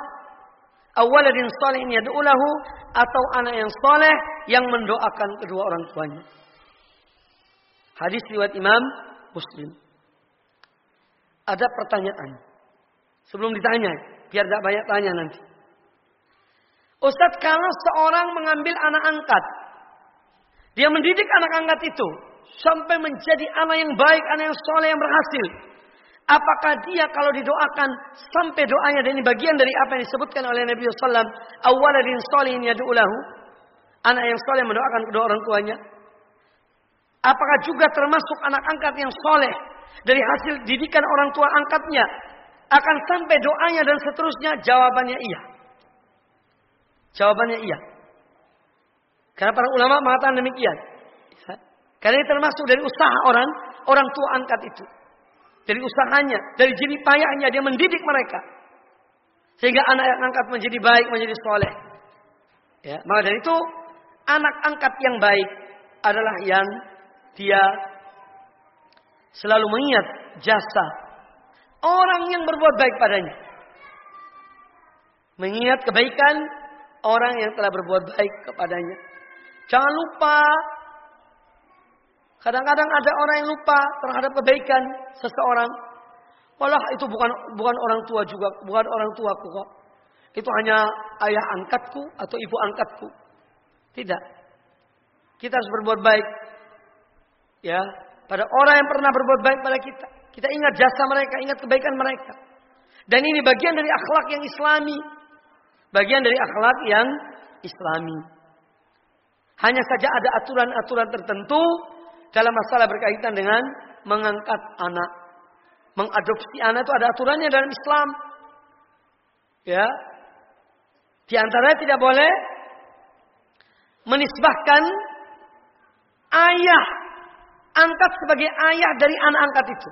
awaladin salihin yad'ulahu atau anak yang soleh yang mendoakan kedua orang tuanya. Hadis riwayat Imam Muslim. Ada pertanyaan. Sebelum ditanya, biar tidak banyak tanya nanti. Ustadz, kalau seorang mengambil anak angkat, dia mendidik anak angkat itu sampai menjadi anak yang baik, anak yang soleh, yang berhasil. Apakah dia kalau didoakan sampai doanya dan ini bagian dari apa yang disebutkan oleh Nabi SAW. Awaladin solihin yadu'ulahu. Anak yang soleh mendoakan kedua orang tuanya. Apakah juga termasuk anak angkat yang soleh. Dari hasil didikan orang tua angkatnya. Akan sampai doanya dan seterusnya. Jawabannya iya. Jawabannya iya. Karena para ulama mengatakan demikian. Karena ini termasuk dari usaha orang orang tua angkat itu dari usahanya, dari jerih payahnya dia mendidik mereka. Sehingga anak yang angkat menjadi baik, menjadi soleh. Ya, maka dari itu anak angkat yang baik adalah yang dia selalu mengingat jasa orang yang berbuat baik padanya. Mengingat kebaikan orang yang telah berbuat baik kepadanya. Jangan lupa. Kadang-kadang ada orang yang lupa terhadap kebaikan seseorang. Walah itu bukan bukan orang tua juga, bukan orang tuaku kok. Itu hanya ayah angkatku atau ibu angkatku. Tidak. Kita harus berbuat baik. Ya, pada orang yang pernah berbuat baik pada kita. Kita ingat jasa mereka, ingat kebaikan mereka. Dan ini bagian dari akhlak yang islami. Bagian dari akhlak yang islami. Hanya saja ada aturan-aturan tertentu dalam masalah berkaitan dengan mengangkat anak. Mengadopsi anak itu ada aturannya dalam Islam. Ya. Di antaranya tidak boleh menisbahkan ayah angkat sebagai ayah dari anak angkat itu.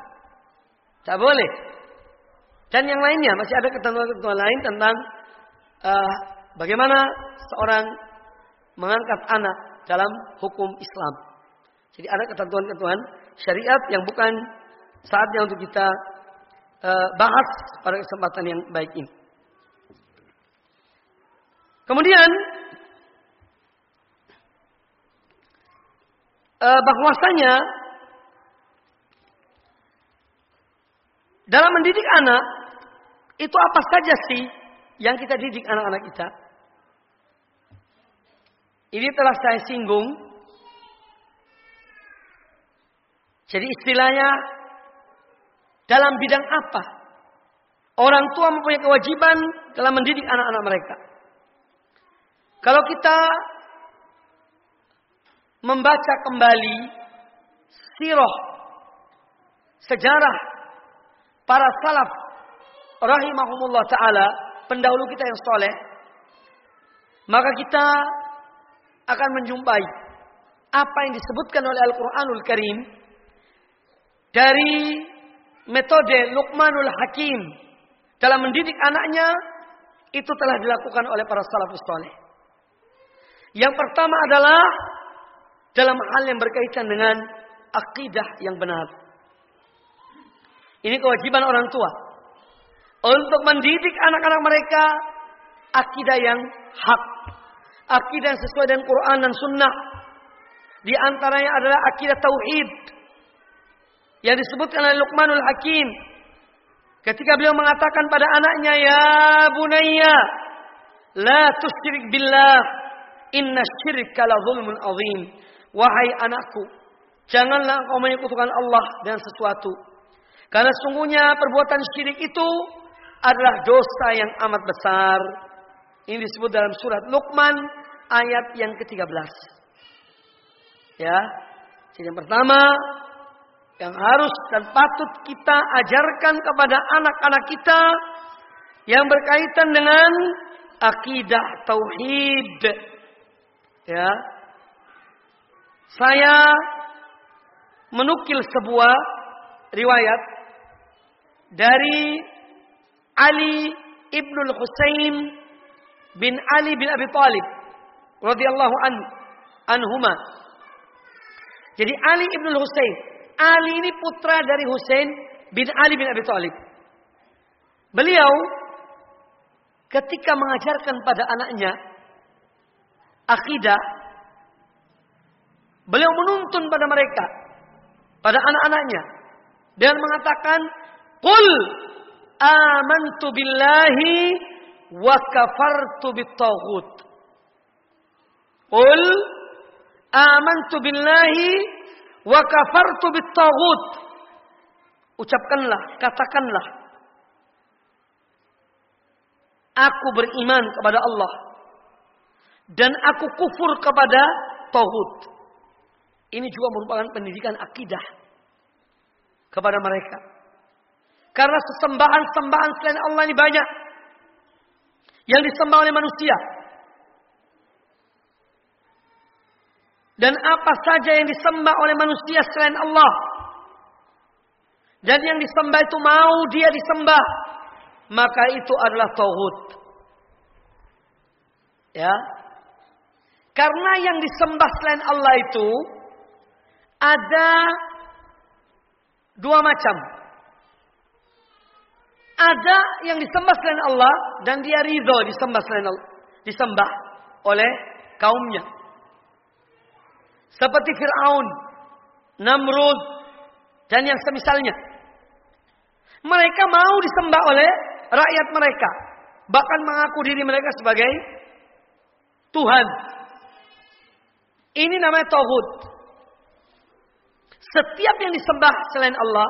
Tak boleh. Dan yang lainnya masih ada ketentuan-ketentuan lain tentang uh, bagaimana seorang mengangkat anak dalam hukum Islam. Jadi ada ketentuan-ketentuan syariat yang bukan saatnya untuk kita uh, bahas pada kesempatan yang baik ini. Kemudian uh, bahwasanya dalam mendidik anak itu apa saja sih yang kita didik anak-anak kita? Ini telah saya singgung. Jadi istilahnya dalam bidang apa? Orang tua mempunyai kewajiban dalam mendidik anak-anak mereka. Kalau kita membaca kembali sirah sejarah para salaf rahimahumullah taala pendahulu kita yang soleh maka kita akan menjumpai apa yang disebutkan oleh Al-Quranul Karim dari metode Luqmanul Hakim dalam mendidik anaknya itu telah dilakukan oleh para salafus soleh. Yang pertama adalah dalam hal yang berkaitan dengan akidah yang benar. Ini kewajiban orang tua untuk mendidik anak-anak mereka akidah yang hak akidah yang sesuai dengan Quran dan Sunnah. Di antaranya adalah akidah tauhid yang disebutkan oleh Luqmanul Hakim ketika beliau mengatakan pada anaknya ya bunayya la tusyrik billah inna syirka la zulmun azim wahai anakku janganlah engkau menyekutukan Allah dengan sesuatu karena sungguhnya perbuatan syirik itu adalah dosa yang amat besar ini disebut dalam surat Luqman ayat yang ke-13. Ya. Jadi yang pertama yang harus dan patut kita ajarkan kepada anak-anak kita yang berkaitan dengan akidah tauhid. Ya. Saya menukil sebuah riwayat dari Ali ibnul Husain bin Ali bin Abi Thalib radhiyallahu an anhuma. Jadi Ali ibn Husain, Ali ini putra dari Husain bin Ali bin Abi Thalib. Beliau ketika mengajarkan pada anaknya akidah, beliau menuntun pada mereka, pada anak-anaknya dan mengatakan, "Qul amantu billahi wa kafartu bitaghut." Qul amantu billahi wa kafartu bittaghut. Ucapkanlah, katakanlah. Aku beriman kepada Allah dan aku kufur kepada tauhid. Ini juga merupakan pendidikan akidah kepada mereka. Karena sesembahan-sembahan selain Allah ini banyak. Yang disembah oleh manusia. Dan apa saja yang disembah oleh manusia selain Allah. Dan yang disembah itu mau dia disembah. Maka itu adalah tauhid. Ya. Karena yang disembah selain Allah itu ada dua macam. Ada yang disembah selain Allah dan dia ridho disembah selain Allah. disembah oleh kaumnya. Seperti Fir'aun, Namrud, dan yang semisalnya. Mereka mau disembah oleh rakyat mereka. Bahkan mengaku diri mereka sebagai Tuhan. Ini namanya Tauhud. Setiap yang disembah selain Allah.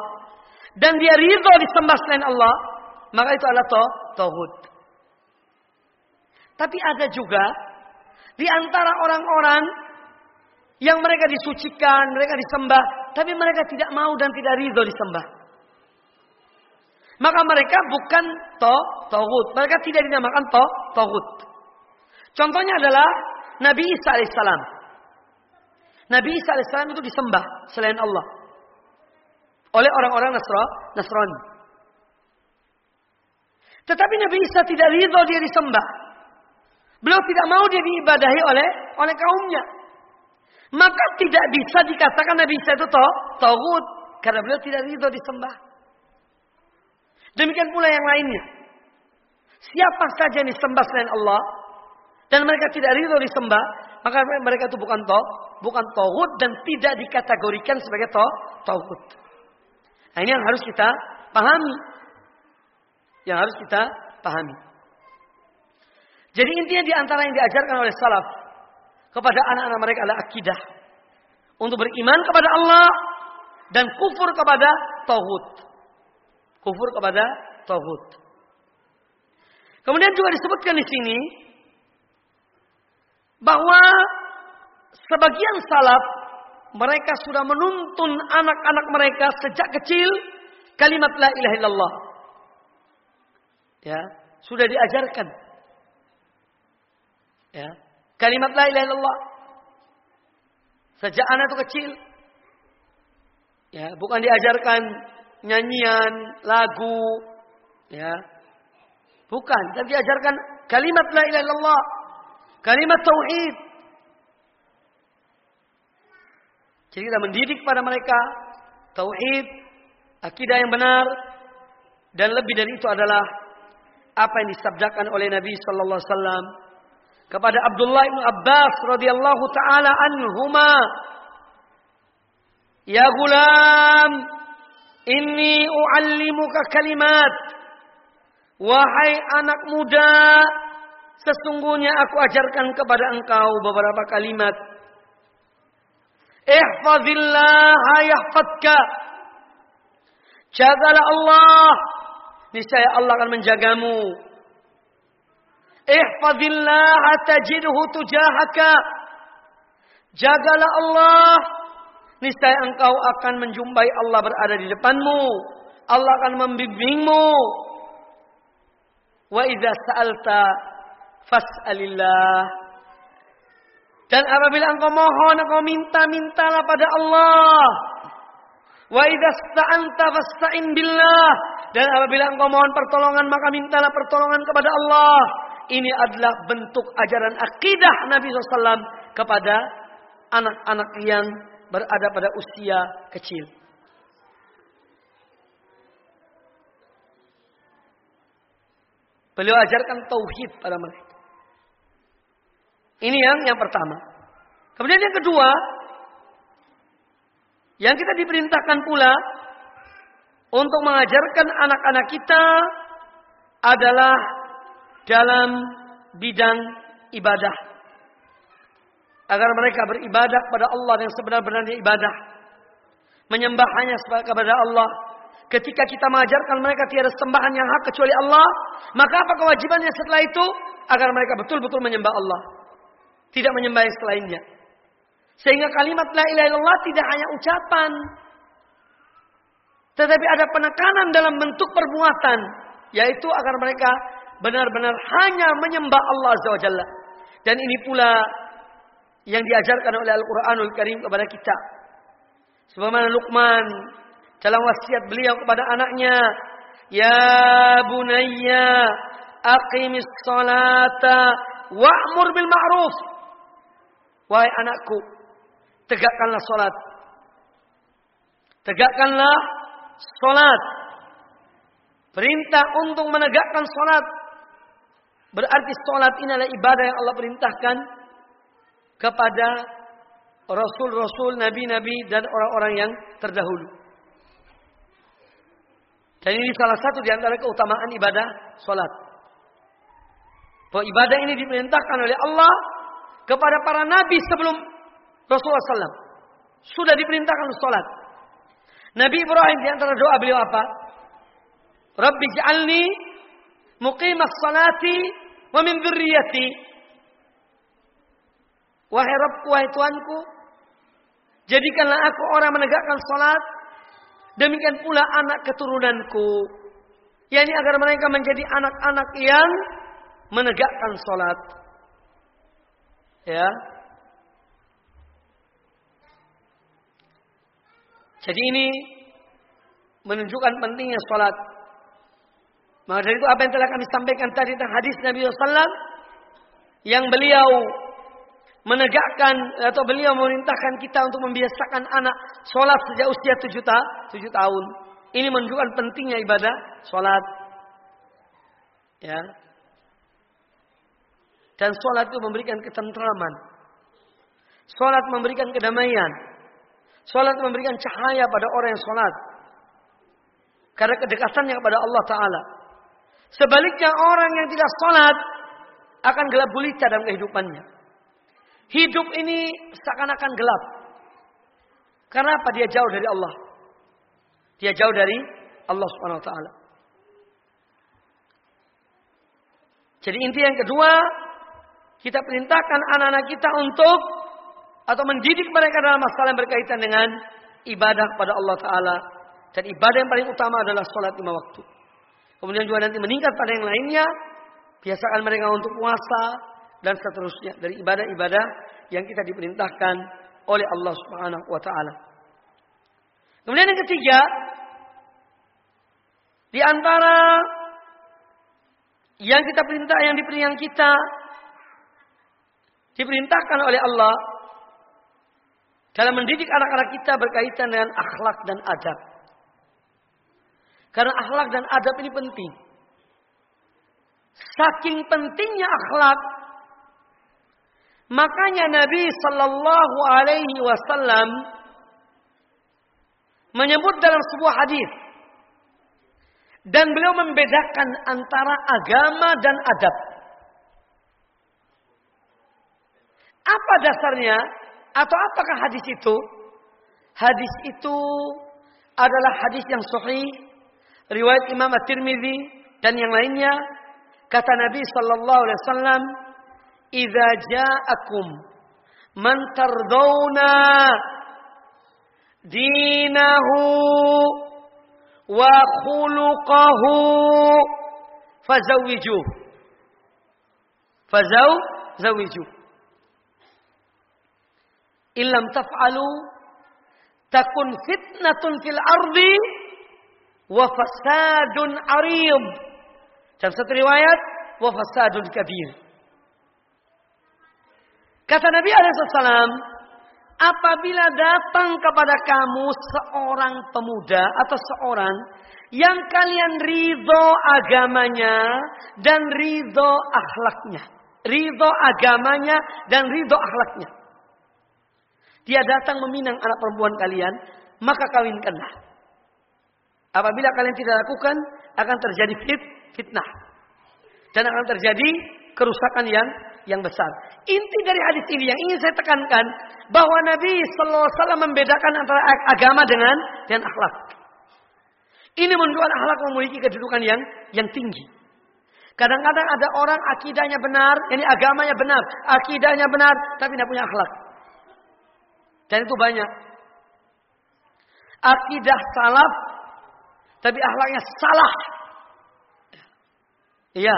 Dan dia ridho disembah selain Allah. Maka itu adalah Tauhud. Tapi ada juga di antara orang-orang yang mereka disucikan, mereka disembah, tapi mereka tidak mau dan tidak ridho disembah. Maka mereka bukan to tauhid. Mereka tidak dinamakan to tauhid. Contohnya adalah Nabi Isa alaihissalam. Nabi Isa alaihissalam itu disembah selain Allah oleh orang-orang Nasrani. Tetapi Nabi Isa tidak ridho dia disembah. Beliau tidak mau dia diibadahi oleh oleh kaumnya. Maka tidak bisa dikatakan Nabi Isa itu tauhid karena beliau tidak ridho disembah. Demikian pula yang lainnya. Siapa saja yang disembah selain Allah dan mereka tidak ridho disembah, maka mereka itu bukan toh, bukan tauhid dan tidak dikategorikan sebagai toh, tauhid. Nah, ini yang harus kita pahami. Yang harus kita pahami. Jadi intinya di antara yang diajarkan oleh salaf kepada anak-anak mereka adalah akidah. Untuk beriman kepada Allah dan kufur kepada tauhid. Kufur kepada tauhid. Kemudian juga disebutkan di sini bahwa sebagian salaf mereka sudah menuntun anak-anak mereka sejak kecil kalimat la ilaha illallah. Ya, sudah diajarkan. Ya, kalimat la ilaha illallah. Sejak anak itu kecil. Ya, bukan diajarkan nyanyian, lagu, ya. Bukan, tapi diajarkan kalimat la ilaha illallah. Kalimat tauhid. Jadi kita mendidik pada mereka tauhid, akidah yang benar dan lebih dari itu adalah apa yang disabdakan oleh Nabi sallallahu alaihi wasallam kepada Abdullah bin Abbas radhiyallahu taala anhuma Ya gulam inni uallimuka kalimat wahai anak muda sesungguhnya aku ajarkan kepada engkau beberapa kalimat Ihfazillah yahfadka. Jagalah Allah. Niscaya Allah akan menjagamu. Ihfazillah tajidhu tujahaka. Jagalah Allah. Niscaya engkau akan menjumpai Allah berada di depanmu. Allah akan membimbingmu. Wa idza sa'alta fas'alillah. Dan apabila engkau mohon, engkau minta, mintalah pada Allah. Wa idza sta'anta fasta'in billah. Dan apabila engkau mohon pertolongan, maka mintalah pertolongan kepada Allah. Ini adalah bentuk ajaran akidah Nabi SAW kepada anak-anak yang berada pada usia kecil. Beliau ajarkan tauhid pada mereka. Ini yang yang pertama. Kemudian yang kedua, yang kita diperintahkan pula untuk mengajarkan anak-anak kita adalah dalam bidang ibadah. Agar mereka beribadah kepada Allah yang sebenar-benarnya ibadah. Menyembah hanya kepada Allah. Ketika kita mengajarkan mereka tiada sembahan yang hak kecuali Allah. Maka apa kewajibannya setelah itu? Agar mereka betul-betul menyembah Allah. Tidak menyembah yang selainnya. Sehingga kalimat la ilaha illallah tidak hanya ucapan. Tetapi ada penekanan dalam bentuk perbuatan. Yaitu agar mereka benar-benar hanya menyembah Allah Azza wa Jalla. Dan ini pula yang diajarkan oleh Al-Quranul Karim kepada kita. Sebagaimana Luqman dalam wasiat beliau kepada anaknya. Ya bunayya aqimis salata wa'mur bil ma'ruf Wahai anakku, tegakkanlah solat. Tegakkanlah solat. Perintah untuk menegakkan solat. Berarti sholat ini adalah ibadah yang Allah perintahkan kepada rasul-rasul, nabi-nabi dan orang-orang yang terdahulu. Dan ini salah satu di antara keutamaan ibadah sholat. Bahwa ibadah ini diperintahkan oleh Allah kepada para nabi sebelum Rasulullah SAW. Sudah diperintahkan sholat. Nabi Ibrahim di antara doa beliau apa? Rabbi ja'alni muqimas salati wa min dzurriyyati. Wahai Rabbku, wahai Tuanku, jadikanlah aku orang menegakkan salat, demikian pula anak keturunanku. yakni agar mereka menjadi anak-anak yang menegakkan salat. Ya. Jadi ini menunjukkan pentingnya salat. Maka dari itu apa yang telah kami sampaikan tadi tentang hadis Nabi SAW yang beliau menegakkan atau beliau memerintahkan kita untuk membiasakan anak sholat sejak usia tujuh, ta tujuh tahun. Ini menunjukkan pentingnya ibadah sholat. Ya. Dan sholat itu memberikan ketentraman. Sholat memberikan kedamaian. Sholat memberikan cahaya pada orang yang sholat. Karena kedekatannya kepada Allah Ta'ala. Sebaliknya orang yang tidak sholat akan gelap gulita dalam kehidupannya. Hidup ini seakan-akan gelap. Karena apa? Dia jauh dari Allah. Dia jauh dari Allah Subhanahu wa taala. Jadi inti yang kedua, kita perintahkan anak-anak kita untuk atau mendidik mereka dalam masalah yang berkaitan dengan ibadah kepada Allah taala dan ibadah yang paling utama adalah sholat lima waktu. Kemudian juga nanti meningkat pada yang lainnya. Biasakan mereka untuk puasa dan seterusnya dari ibadah-ibadah yang kita diperintahkan oleh Allah Subhanahu wa taala. Kemudian yang ketiga, di antara yang kita perintah yang yang kita diperintahkan oleh Allah dalam mendidik anak-anak kita berkaitan dengan akhlak dan adab. Karena akhlak dan adab ini penting. Saking pentingnya akhlak, makanya Nabi Sallallahu Alaihi Wasallam menyebut dalam sebuah hadis dan beliau membedakan antara agama dan adab. Apa dasarnya? Atau apakah hadis itu? Hadis itu adalah hadis yang sahih riwayat Imam At-Tirmidzi dan yang lainnya kata Nabi sallallahu alaihi wasallam idza ja'akum man tardawna dinahu wa khuluquhu fazawwijuh fazaw zawijuh illam taf'alu takun fitnatun fil ardi wa fasadun arib. Dalam satu riwayat, wa fasadun kabir. Kata Nabi Alaihissalam, apabila datang kepada kamu seorang pemuda atau seorang yang kalian ridho agamanya dan ridho akhlaknya. Ridho agamanya dan ridho akhlaknya. Dia datang meminang anak perempuan kalian, maka kawinkanlah. Apabila kalian tidak lakukan, akan terjadi fit, fitnah. Dan akan terjadi kerusakan yang yang besar. Inti dari hadis ini yang ingin saya tekankan bahwa Nabi Sallallahu Alaihi Wasallam membedakan antara agama dengan dan akhlak. Ini menunjukkan akhlak memiliki kedudukan yang yang tinggi. Kadang-kadang ada orang akidahnya benar, ini agamanya benar, akidahnya benar, tapi tidak punya akhlak. Dan itu banyak. Akidah salaf tapi akhlaknya salah. Iya.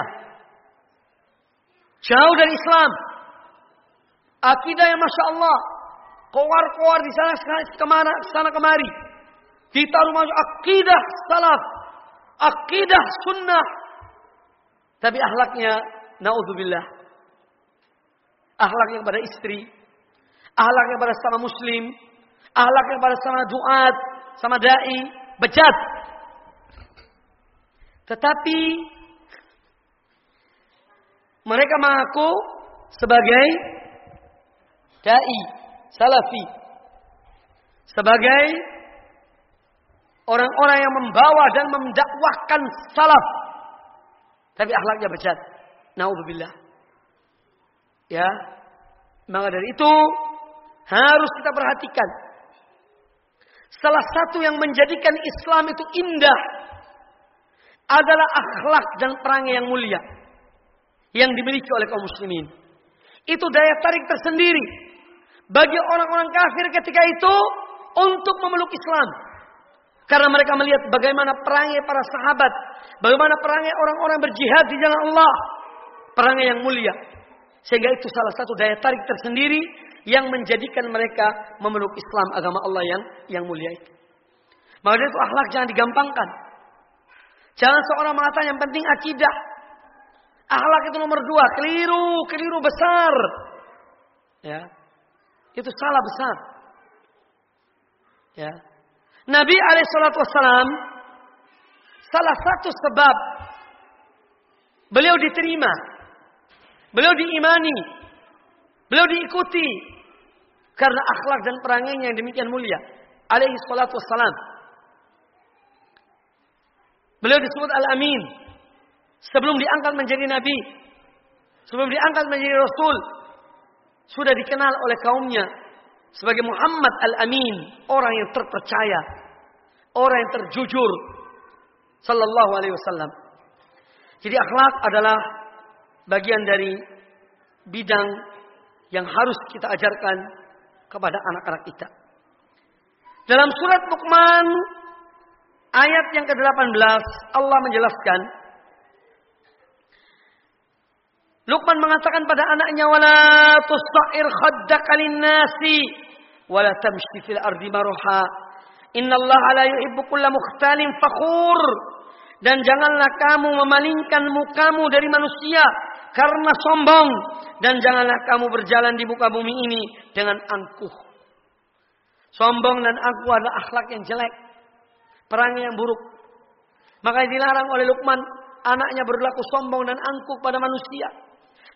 Jauh dari Islam. Akidah yang Masya Allah. Kowar-kowar di sana ke mana, sana kemari. Kita rumah akidah salaf. Akidah sunnah. Tapi akhlaknya, naudzubillah. Akhlaknya kepada istri. Akhlaknya kepada sama muslim. Akhlaknya kepada sama duat. Sama da'i. Bejat. Tetapi Mereka mengaku sebagai dai, salafi. Sebagai orang-orang yang membawa dan mendakwahkan salaf. Tapi akhlaknya bejat. Naudzubillah. Ya. Maka dari itu harus kita perhatikan. Salah satu yang menjadikan Islam itu indah adalah akhlak dan perangai yang mulia yang dimiliki oleh kaum muslimin. Itu daya tarik tersendiri bagi orang-orang kafir ketika itu untuk memeluk Islam. Karena mereka melihat bagaimana perangai para sahabat, bagaimana perangai orang-orang berjihad di jalan Allah, perangai yang mulia. Sehingga itu salah satu daya tarik tersendiri yang menjadikan mereka memeluk Islam agama Allah yang yang mulia itu. Maka itu akhlak jangan digampangkan. Jangan seorang mengatakan yang penting akidah. Akhlak itu nomor dua, keliru, keliru besar. Ya, itu salah besar. Ya, Nabi alaihissalatu wassalam salah satu sebab beliau diterima, beliau diimani, beliau diikuti karena akhlak dan perangainya yang demikian mulia. Alaihi salatu wassalam. Beliau disebut Al-Amin. Sebelum diangkat menjadi Nabi. Sebelum diangkat menjadi Rasul. Sudah dikenal oleh kaumnya. Sebagai Muhammad Al-Amin. Orang yang terpercaya. Orang yang terjujur. Sallallahu alaihi wasallam. Jadi akhlak adalah bagian dari bidang yang harus kita ajarkan kepada anak-anak kita. Dalam surat Luqman ayat yang ke-18 Allah menjelaskan Luqman mengatakan pada anaknya wala tusair khaddaka nasi wala tamshi fil ardi marha. Innallaha la yuhibbu kulla mukhtalin fakhur. Dan janganlah kamu memalingkan mukamu dari manusia karena sombong dan janganlah kamu berjalan di muka bumi ini dengan angkuh. Sombong dan angkuh adalah akhlak yang jelek, perangai yang buruk. Maka dilarang oleh Luqman anaknya berlaku sombong dan angkuh pada manusia.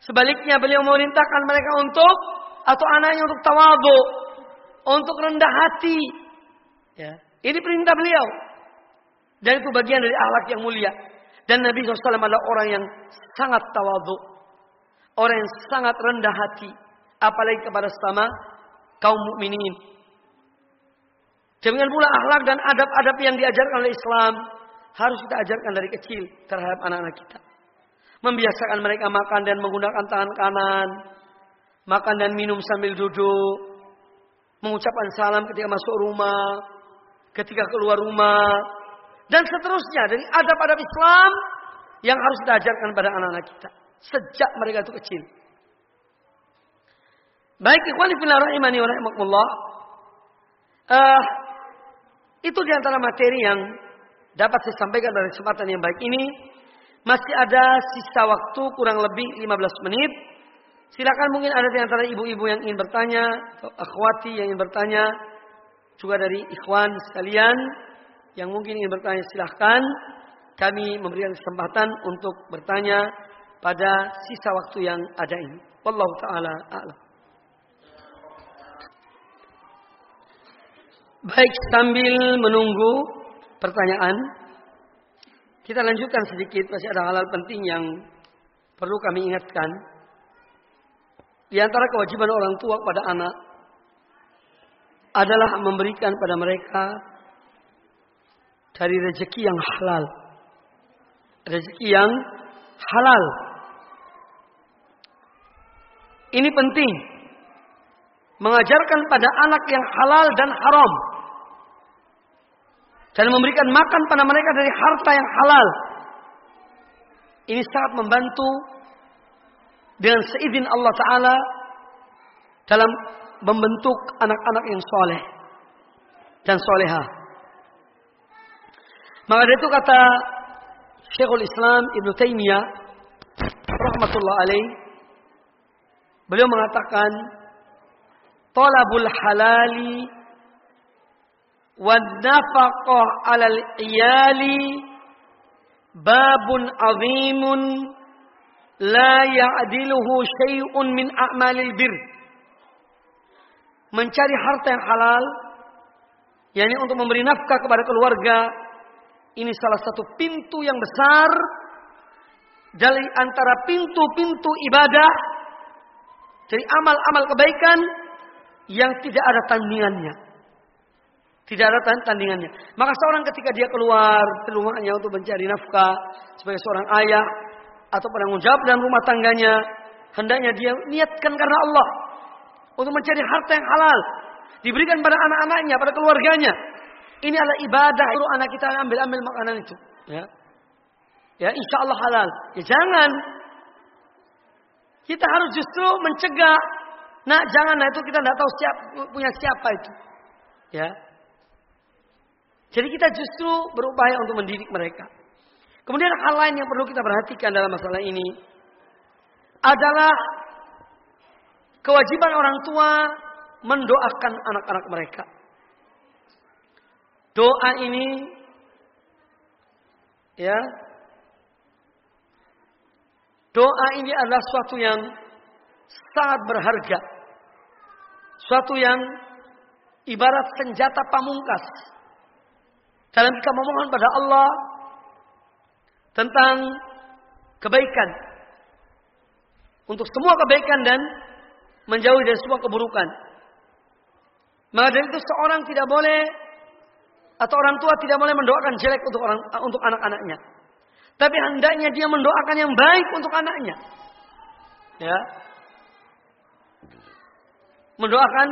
Sebaliknya beliau memerintahkan mereka untuk atau anaknya untuk tawadu, untuk rendah hati. Ya. Ini perintah beliau. Dan itu bagian dari akhlak yang mulia. Dan Nabi SAW adalah orang yang sangat tawadhu. Orang yang sangat rendah hati. Apalagi kepada sama kaum mukminin. Demikian pula akhlak dan adab-adab yang diajarkan oleh Islam. Harus kita ajarkan dari kecil terhadap anak-anak kita. Membiasakan mereka makan dan menggunakan tangan kanan. Makan dan minum sambil duduk. Mengucapkan salam ketika masuk rumah. Ketika keluar rumah dan seterusnya dari adab-adab Islam yang harus kita ajarkan pada anak-anak kita sejak mereka itu kecil. Baik ikhwan fillah rahimani wa rahimakumullah. Uh, itu di antara materi yang dapat saya sampaikan dari kesempatan yang baik ini. Masih ada sisa waktu kurang lebih 15 menit. Silakan mungkin ada di antara ibu-ibu yang ingin bertanya, atau akhwati yang ingin bertanya, juga dari ikhwan sekalian yang mungkin ingin bertanya silahkan. Kami memberikan kesempatan untuk bertanya pada sisa waktu yang ada ini. Wallahu taala a'lam. Baik sambil menunggu pertanyaan, kita lanjutkan sedikit masih ada hal-hal penting yang perlu kami ingatkan. Di antara kewajiban orang tua kepada anak adalah memberikan pada mereka dari rezeki yang halal. Rezeki yang halal. Ini penting. Mengajarkan pada anak yang halal dan haram. Dan memberikan makan pada mereka dari harta yang halal. Ini sangat membantu dengan seizin Allah Ta'ala dalam membentuk anak-anak yang soleh dan solehah. Maka dari itu kata Syekhul Islam Ibn Taimiyah rahmatullah alaih beliau mengatakan talabul halali wan nafaqah 'alal iyali babun azimun la ya'diluhu syai'un min a'malil bir. Mencari harta yang halal, yakni untuk memberi nafkah kepada keluarga, ini salah satu pintu yang besar dari antara pintu-pintu ibadah, dari amal-amal kebaikan yang tidak ada tandingannya. Tidak ada tandingannya. Maka seorang ketika dia keluar ke rumahnya untuk mencari nafkah sebagai seorang ayah atau penanggung jawab dalam rumah tangganya, hendaknya dia niatkan karena Allah untuk mencari harta yang halal, diberikan pada anak-anaknya, pada keluarganya. Ini adalah ibadah. Itu anak kita ambil-ambil makanan itu. Ya. Ya, insya Allah halal. Ya jangan. Kita harus justru mencegah. Nah, jangan. Nah, itu kita tidak tahu siap, punya siapa itu. Ya. Jadi kita justru berupaya untuk mendidik mereka. Kemudian hal lain yang perlu kita perhatikan dalam masalah ini adalah kewajiban orang tua mendoakan anak-anak mereka. Doa ini ya Doa ini adalah suatu yang sangat berharga. Suatu yang ibarat senjata pamungkas. Dalam kita memohon pada Allah tentang kebaikan. Untuk semua kebaikan dan menjauhi dari semua keburukan. Maka dari itu seorang tidak boleh atau orang tua tidak boleh mendoakan jelek untuk orang untuk anak-anaknya. Tapi hendaknya dia mendoakan yang baik untuk anaknya. Ya. Mendoakan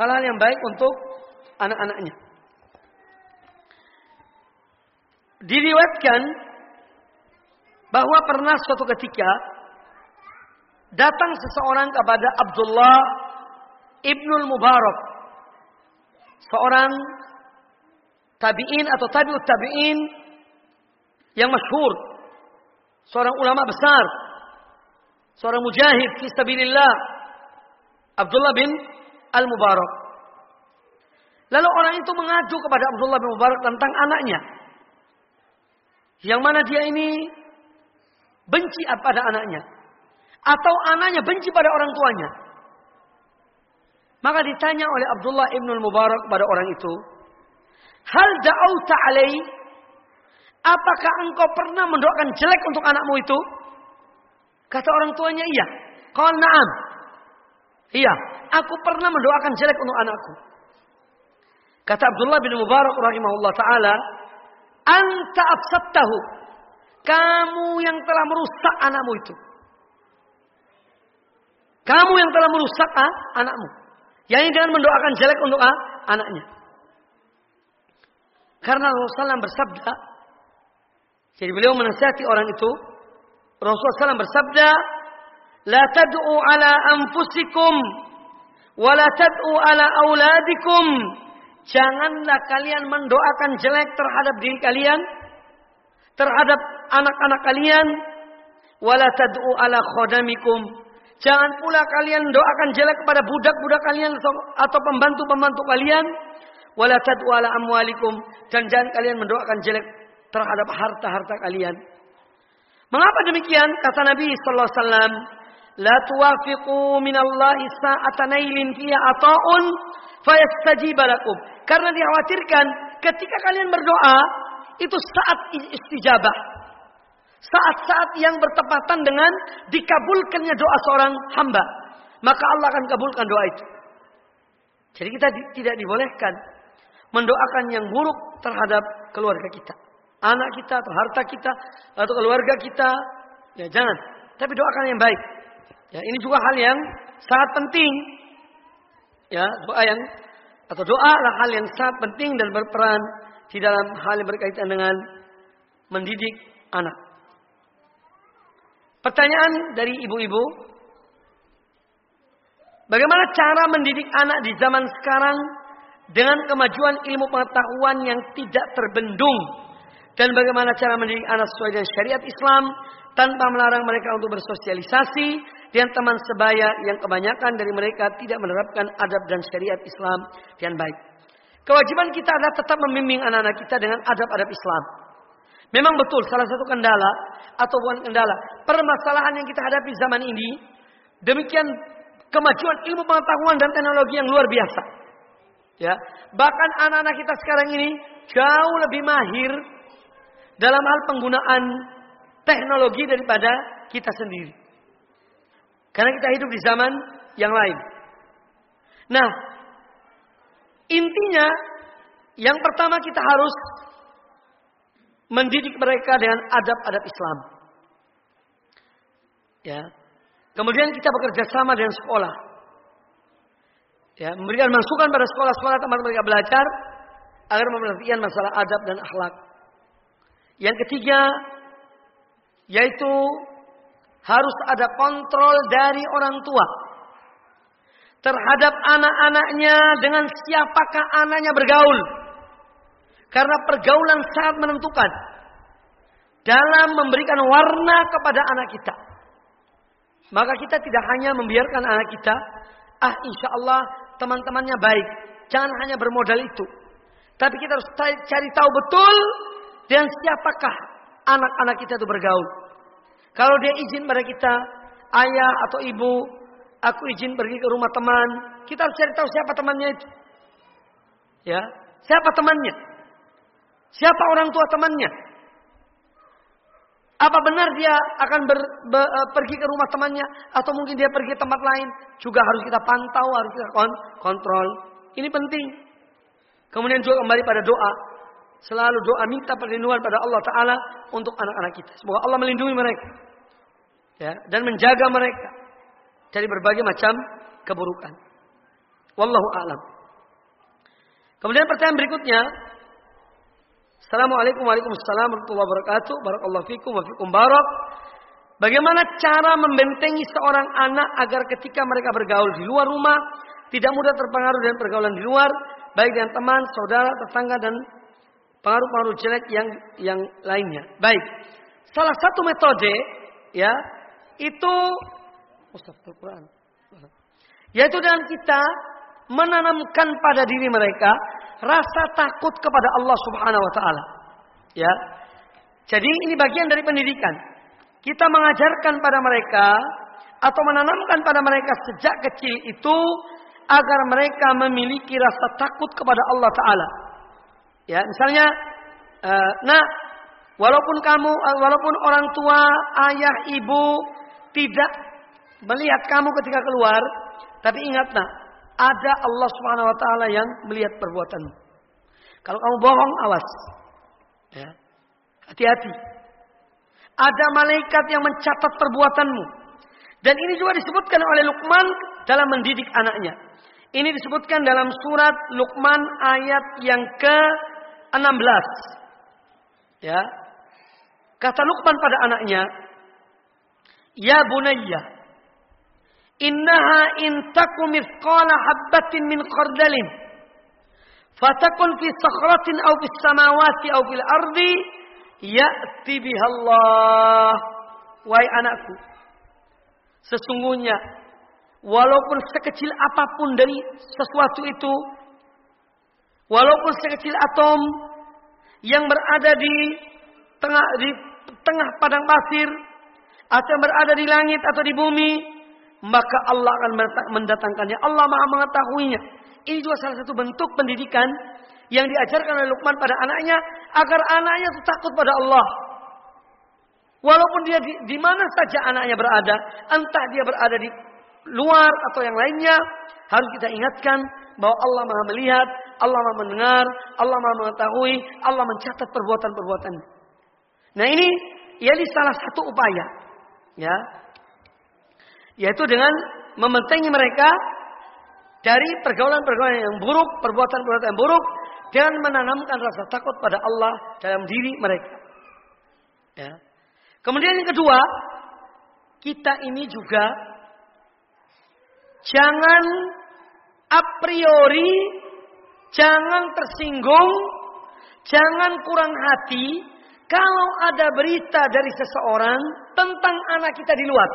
hal-hal yang baik untuk anak-anaknya. Diriwayatkan bahwa pernah suatu ketika datang seseorang kepada Abdullah Ibnul Mubarak. Seorang tabi'in atau tabi'ut tabi'in yang masyhur. Seorang ulama besar. Seorang mujahid fi sabilillah. Abdullah bin Al-Mubarak. Lalu orang itu mengadu kepada Abdullah bin Mubarak tentang anaknya. Yang mana dia ini benci pada anaknya. Atau anaknya benci pada orang tuanya. Maka ditanya oleh Abdullah ibn Mubarak pada orang itu. Hal da'auta alaih Apakah engkau pernah mendoakan jelek untuk anakmu itu? Kata orang tuanya, iya. Kau na'am. Iya, aku pernah mendoakan jelek untuk anakku. Kata Abdullah bin Mubarak rahimahullah ta'ala, Anta absattahu. Kamu yang telah merusak anakmu itu. Kamu yang telah merusak ah, anakmu. Yang dengan mendoakan jelek untuk ah, anaknya. Karena Rasulullah SAW bersabda, jadi beliau menasihati orang itu. Rasulullah SAW bersabda, La tad'u ala anfusikum, wa la tad'u ala auladikum. Janganlah kalian mendoakan jelek terhadap diri kalian, terhadap anak-anak kalian, wa la tad'u ala khodamikum. Jangan pula kalian doakan jelek kepada budak-budak kalian atau pembantu-pembantu kalian. Wala tad'u ala amwalikum. Dan jangan kalian mendoakan jelek terhadap harta-harta kalian. Mengapa demikian? Kata Nabi sallallahu alaihi wasallam, "La tuwafiqu minallahi sa'atan nailin fiha ata'un fayastajib lakum." Karena dikhawatirkan ketika kalian berdoa itu saat istijabah. Saat-saat yang bertepatan dengan dikabulkannya doa seorang hamba. Maka Allah akan kabulkan doa itu. Jadi kita tidak dibolehkan mendoakan yang buruk terhadap keluarga kita anak kita atau harta kita atau keluarga kita. Ya jangan. Tapi doakan yang baik. Ya ini juga hal yang sangat penting. Ya doa yang atau doa adalah hal yang sangat penting dan berperan di dalam hal yang berkaitan dengan mendidik anak. Pertanyaan dari ibu-ibu, bagaimana cara mendidik anak di zaman sekarang dengan kemajuan ilmu pengetahuan yang tidak terbendung dan bagaimana cara mendidik anak sesuai dengan syariat Islam tanpa melarang mereka untuk bersosialisasi dengan teman sebaya yang kebanyakan dari mereka tidak menerapkan adab dan syariat Islam dengan baik. Kewajiban kita adalah tetap membimbing anak-anak kita dengan adab-adab Islam. Memang betul salah satu kendala atau bukan kendala. Permasalahan yang kita hadapi zaman ini. Demikian kemajuan ilmu pengetahuan dan teknologi yang luar biasa. Ya, bahkan anak-anak kita sekarang ini jauh lebih mahir dalam hal penggunaan teknologi daripada kita sendiri. Karena kita hidup di zaman yang lain. Nah, intinya yang pertama kita harus mendidik mereka dengan adab-adab Islam. Ya. Kemudian kita bekerja sama dengan sekolah. Ya, memberikan masukan pada sekolah-sekolah tempat mereka belajar agar memperhatikan masalah adab dan akhlak. Yang ketiga yaitu harus ada kontrol dari orang tua terhadap anak-anaknya dengan siapakah anaknya bergaul. Karena pergaulan sangat menentukan dalam memberikan warna kepada anak kita. Maka kita tidak hanya membiarkan anak kita, ah insya Allah teman-temannya baik. Jangan hanya bermodal itu. Tapi kita harus cari tahu betul dengan siapakah anak-anak kita itu bergaul. Kalau dia izin pada kita, ayah atau ibu, aku izin pergi ke rumah teman, kita harus cari tahu siapa temannya itu. Ya, siapa temannya? Siapa orang tua temannya? Apa benar dia akan ber, ber, uh, pergi ke rumah temannya atau mungkin dia pergi ke tempat lain? Juga harus kita pantau, harus kita kon kontrol. Ini penting. Kemudian juga kembali pada doa. Selalu doa minta perlindungan pada Allah Ta'ala untuk anak-anak kita. Semoga Allah melindungi mereka. Ya, dan menjaga mereka. Dari berbagai macam keburukan. Wallahu a'lam. Kemudian pertanyaan berikutnya. Assalamualaikum warahmatullahi wabarakatuh. Barakallahu fikum wa fikum barak. Bagaimana cara membentengi seorang anak agar ketika mereka bergaul di luar rumah tidak mudah terpengaruh dengan pergaulan di luar, baik dengan teman, saudara, tetangga dan pengaruh-pengaruh jelek yang yang lainnya. Baik. Salah satu metode ya itu Quran. Yaitu dengan kita menanamkan pada diri mereka rasa takut kepada Allah Subhanahu wa taala. Ya. Jadi ini bagian dari pendidikan. Kita mengajarkan pada mereka atau menanamkan pada mereka sejak kecil itu agar mereka memiliki rasa takut kepada Allah taala. Ya, misalnya uh, nah walaupun kamu uh, walaupun orang tua, ayah, ibu tidak melihat kamu ketika keluar, tapi ingatlah, ada Allah Subhanahu wa taala yang melihat perbuatanmu. Kalau kamu bohong, awas. Ya. Hati-hati. Ada malaikat yang mencatat perbuatanmu. Dan ini juga disebutkan oleh Luqman dalam mendidik anaknya. Ini disebutkan dalam surat Luqman ayat yang ke-16. Ya. Kata Luqman pada anaknya, Ya bunayya, innaha in taku mithqala habbatin min khardalin, fatakun fi sakhratin aw fis samawati aw fil ardi, ya'ti bihallah. Wahai anakku, sesungguhnya walaupun sekecil apa pun dari sesuatu itu, walaupun sekecil atom yang berada di tengah di tengah padang pasir, atau yang berada di langit atau di bumi, maka Allah akan mendatangkannya. Allah Maha mengetahuinya. Ini juga salah satu bentuk pendidikan yang diajarkan oleh Luqman pada anaknya agar anaknya itu takut pada Allah. Walaupun dia di, di mana saja anaknya berada, entah dia berada di luar atau yang lainnya, harus kita ingatkan bahwa Allah Maha melihat, Allah Maha mendengar, Allah Maha mengetahui, Allah mencatat perbuatan-perbuatan. Nah ini ialah salah satu upaya ya yaitu dengan mementengi mereka dari pergaulan-pergaulan yang buruk, perbuatan-perbuatan yang buruk dan menanamkan rasa takut pada Allah dalam diri mereka. Ya. Kemudian yang kedua, kita ini juga jangan a priori, jangan tersinggung, jangan kurang hati kalau ada berita dari seseorang tentang anak kita di luar.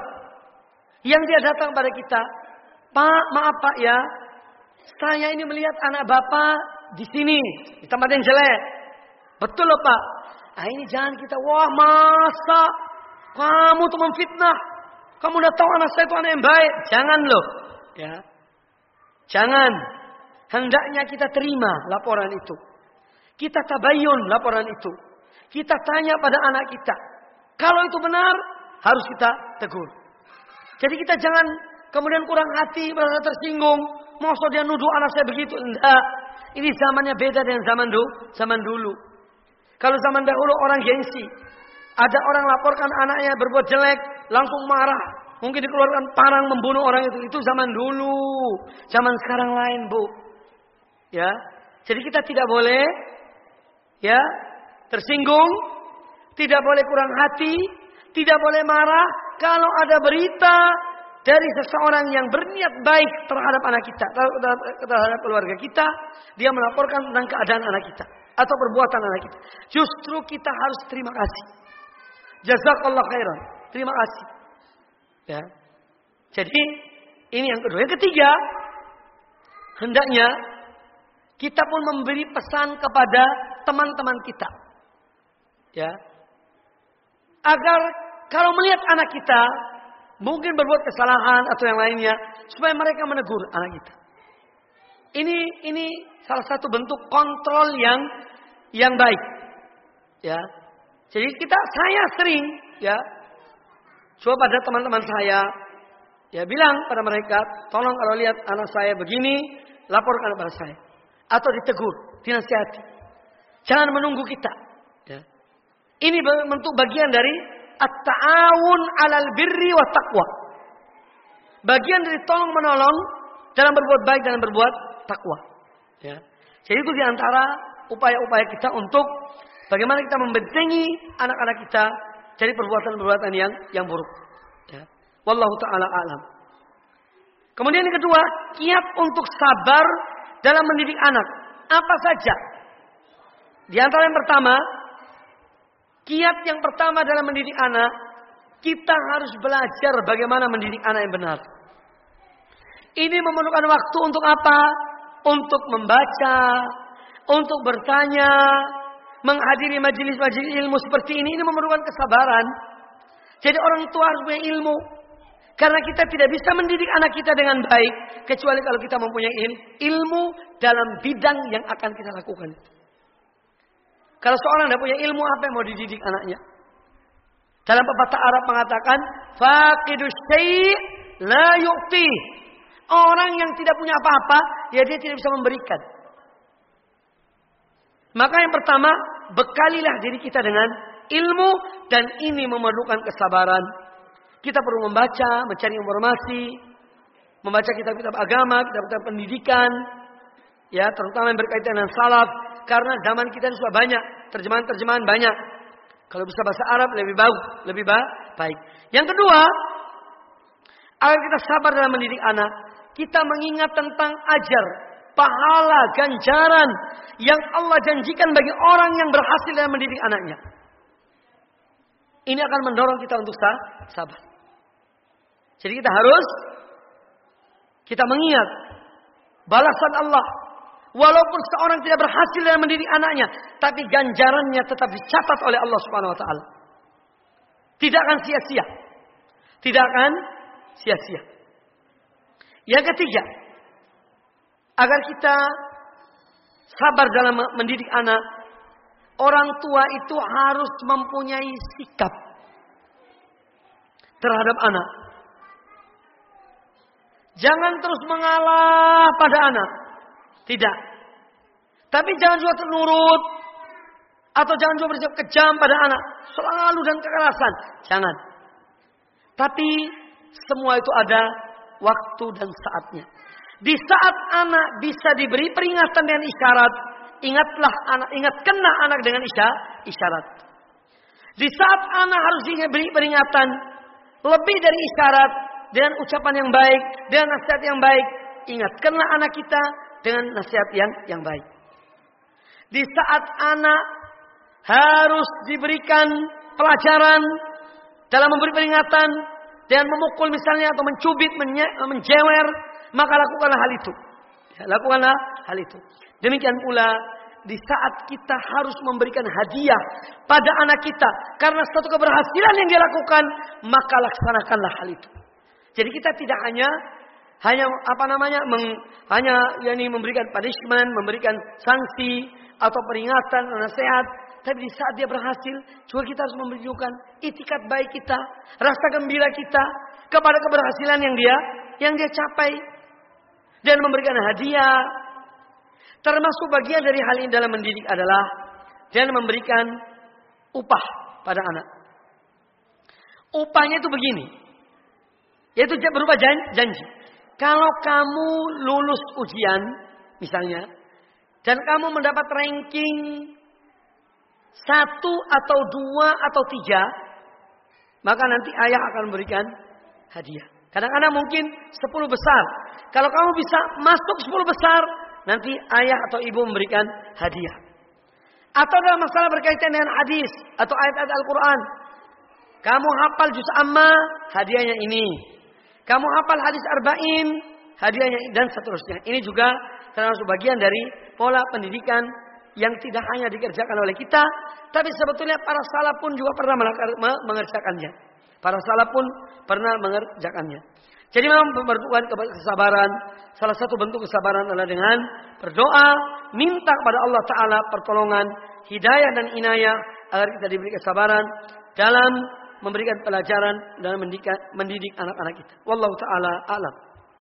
Yang dia datang pada kita. Pak, maaf pak ya. Saya ini melihat anak bapak di sini. Di tempat yang jelek. Betul loh pak. Nah ini jangan kita, wah masa kamu tuh memfitnah. Kamu udah tahu anak saya itu anak yang baik. Jangan loh. Ya. Jangan. Hendaknya kita terima laporan itu. Kita tabayun laporan itu. Kita tanya pada anak kita. Kalau itu benar, harus kita tegur. Jadi kita jangan kemudian kurang hati, merasa tersinggung. Maksud dia nuduh anak saya begitu. Enggak. Ini zamannya beda dengan zaman dulu. Zaman dulu. Kalau zaman dahulu orang gengsi. Ada orang laporkan anaknya berbuat jelek. Langsung marah. Mungkin dikeluarkan parang membunuh orang itu. Itu zaman dulu. Zaman sekarang lain bu. Ya. Jadi kita tidak boleh. Ya. Tersinggung. Tidak boleh kurang hati. Tidak boleh marah. Kalau ada berita dari seseorang yang berniat baik terhadap anak kita, terhadap keluarga kita, dia melaporkan tentang keadaan anak kita atau perbuatan anak kita. Justru kita harus terima kasih. Jazakallah khairan. Terima kasih. Ya. Jadi ini yang kedua. Yang ketiga, hendaknya kita pun memberi pesan kepada teman-teman kita. Ya. Agar kalau melihat anak kita mungkin berbuat kesalahan atau yang lainnya, supaya mereka menegur anak kita. Ini ini salah satu bentuk kontrol yang yang baik. Ya. Jadi kita saya sering ya coba pada teman-teman saya ya bilang pada mereka, tolong kalau lihat anak saya begini, laporkan kepada saya atau ditegur, dinasihati. Jangan menunggu kita. Ya. Ini bentuk bagian dari at-ta'awun 'alal birri wa taqwa. Bagian dari tolong menolong dalam berbuat baik dan berbuat takwa. Ya. Jadi itu di antara upaya-upaya kita untuk bagaimana kita membentengi anak-anak kita dari perbuatan-perbuatan yang yang buruk. Ya. Wallahu taala alam. Kemudian yang kedua, kiat untuk sabar dalam mendidik anak. Apa saja? Di antara yang pertama, kiat yang pertama dalam mendidik anak, kita harus belajar bagaimana mendidik anak yang benar. Ini memerlukan waktu untuk apa? Untuk membaca, untuk bertanya, menghadiri majelis-majelis ilmu seperti ini, ini memerlukan kesabaran. Jadi orang tua harus punya ilmu. Karena kita tidak bisa mendidik anak kita dengan baik. Kecuali kalau kita mempunyai ilmu dalam bidang yang akan kita lakukan. Kalau seorang tidak punya ilmu, apa yang mau dididik anaknya? Dalam pepatah Arab mengatakan, Faqidus la yu'ti. Orang yang tidak punya apa-apa, ya dia tidak bisa memberikan. Maka yang pertama, bekalilah diri kita dengan ilmu dan ini memerlukan kesabaran. Kita perlu membaca, mencari informasi, membaca kitab-kitab agama, kitab-kitab pendidikan, ya terutama yang berkaitan dengan salaf, karena zaman kita sudah banyak terjemahan-terjemahan banyak. Kalau bisa bahasa Arab lebih bagus, lebih baik. Yang kedua, agar kita sabar dalam mendidik anak, kita mengingat tentang ajar, pahala, ganjaran yang Allah janjikan bagi orang yang berhasil dalam mendidik anaknya. Ini akan mendorong kita untuk sabar. Jadi kita harus kita mengingat balasan Allah. Walaupun seorang tidak berhasil dalam mendidik anaknya, tapi ganjarannya tetap dicatat oleh Allah Subhanahu wa taala. Tidak akan sia-sia. Tidak akan sia-sia. Yang ketiga, agar kita sabar dalam mendidik anak, orang tua itu harus mempunyai sikap terhadap anak. Jangan terus mengalah pada anak. Tidak. Tapi jangan juga ternurut. Atau jangan juga bersikap kejam pada anak. Selalu dan kekerasan. Jangan. Tapi semua itu ada waktu dan saatnya. Di saat anak bisa diberi peringatan dengan isyarat, ingatlah anak, ingat kena anak dengan isyarat. Di saat anak harus diberi peringatan lebih dari isyarat dengan ucapan yang baik, dengan nasihat yang baik, ingat kena anak kita dengan nasihat yang yang baik. Di saat anak harus diberikan pelajaran dalam memberi peringatan dengan memukul misalnya atau mencubit, menjewer, maka lakukanlah hal itu. Ya, lakukanlah hal itu. Demikian pula di saat kita harus memberikan hadiah pada anak kita karena satu keberhasilan yang dia lakukan, maka laksanakanlah hal itu. Jadi kita tidak hanya hanya apa namanya meng, hanya yakni memberikan punishment, memberikan sanksi atau peringatan, nasihat, tapi di saat dia berhasil, juga kita harus menunjukkan itikat baik kita, rasa gembira kita kepada keberhasilan yang dia yang dia capai dan memberikan hadiah. Termasuk bagian dari hal ini dalam mendidik adalah dan memberikan upah pada anak. Upahnya itu begini. Yaitu berupa janji. Kalau kamu lulus ujian, misalnya, dan kamu mendapat ranking satu atau dua atau tiga, maka nanti ayah akan memberikan hadiah. Kadang-kadang mungkin sepuluh besar. Kalau kamu bisa masuk sepuluh besar, nanti ayah atau ibu memberikan hadiah. Atau dalam masalah berkaitan dengan hadis atau ayat-ayat Al-Quran. Kamu hafal juz amma, hadiahnya ini. Kamu hafal hadis arba'in, hadiahnya dan seterusnya. Ini juga termasuk bagian dari pola pendidikan yang tidak hanya dikerjakan oleh kita, tapi sebetulnya para salaf pun juga pernah mengerjakannya. Para salaf pun pernah mengerjakannya. Jadi memang membutuhkan kesabaran. Salah satu bentuk kesabaran adalah dengan berdoa, minta kepada Allah Ta'ala pertolongan, hidayah dan inayah agar kita diberi kesabaran dalam memberikan pelajaran dan mendidik anak-anak kita. Wallahu taala alam.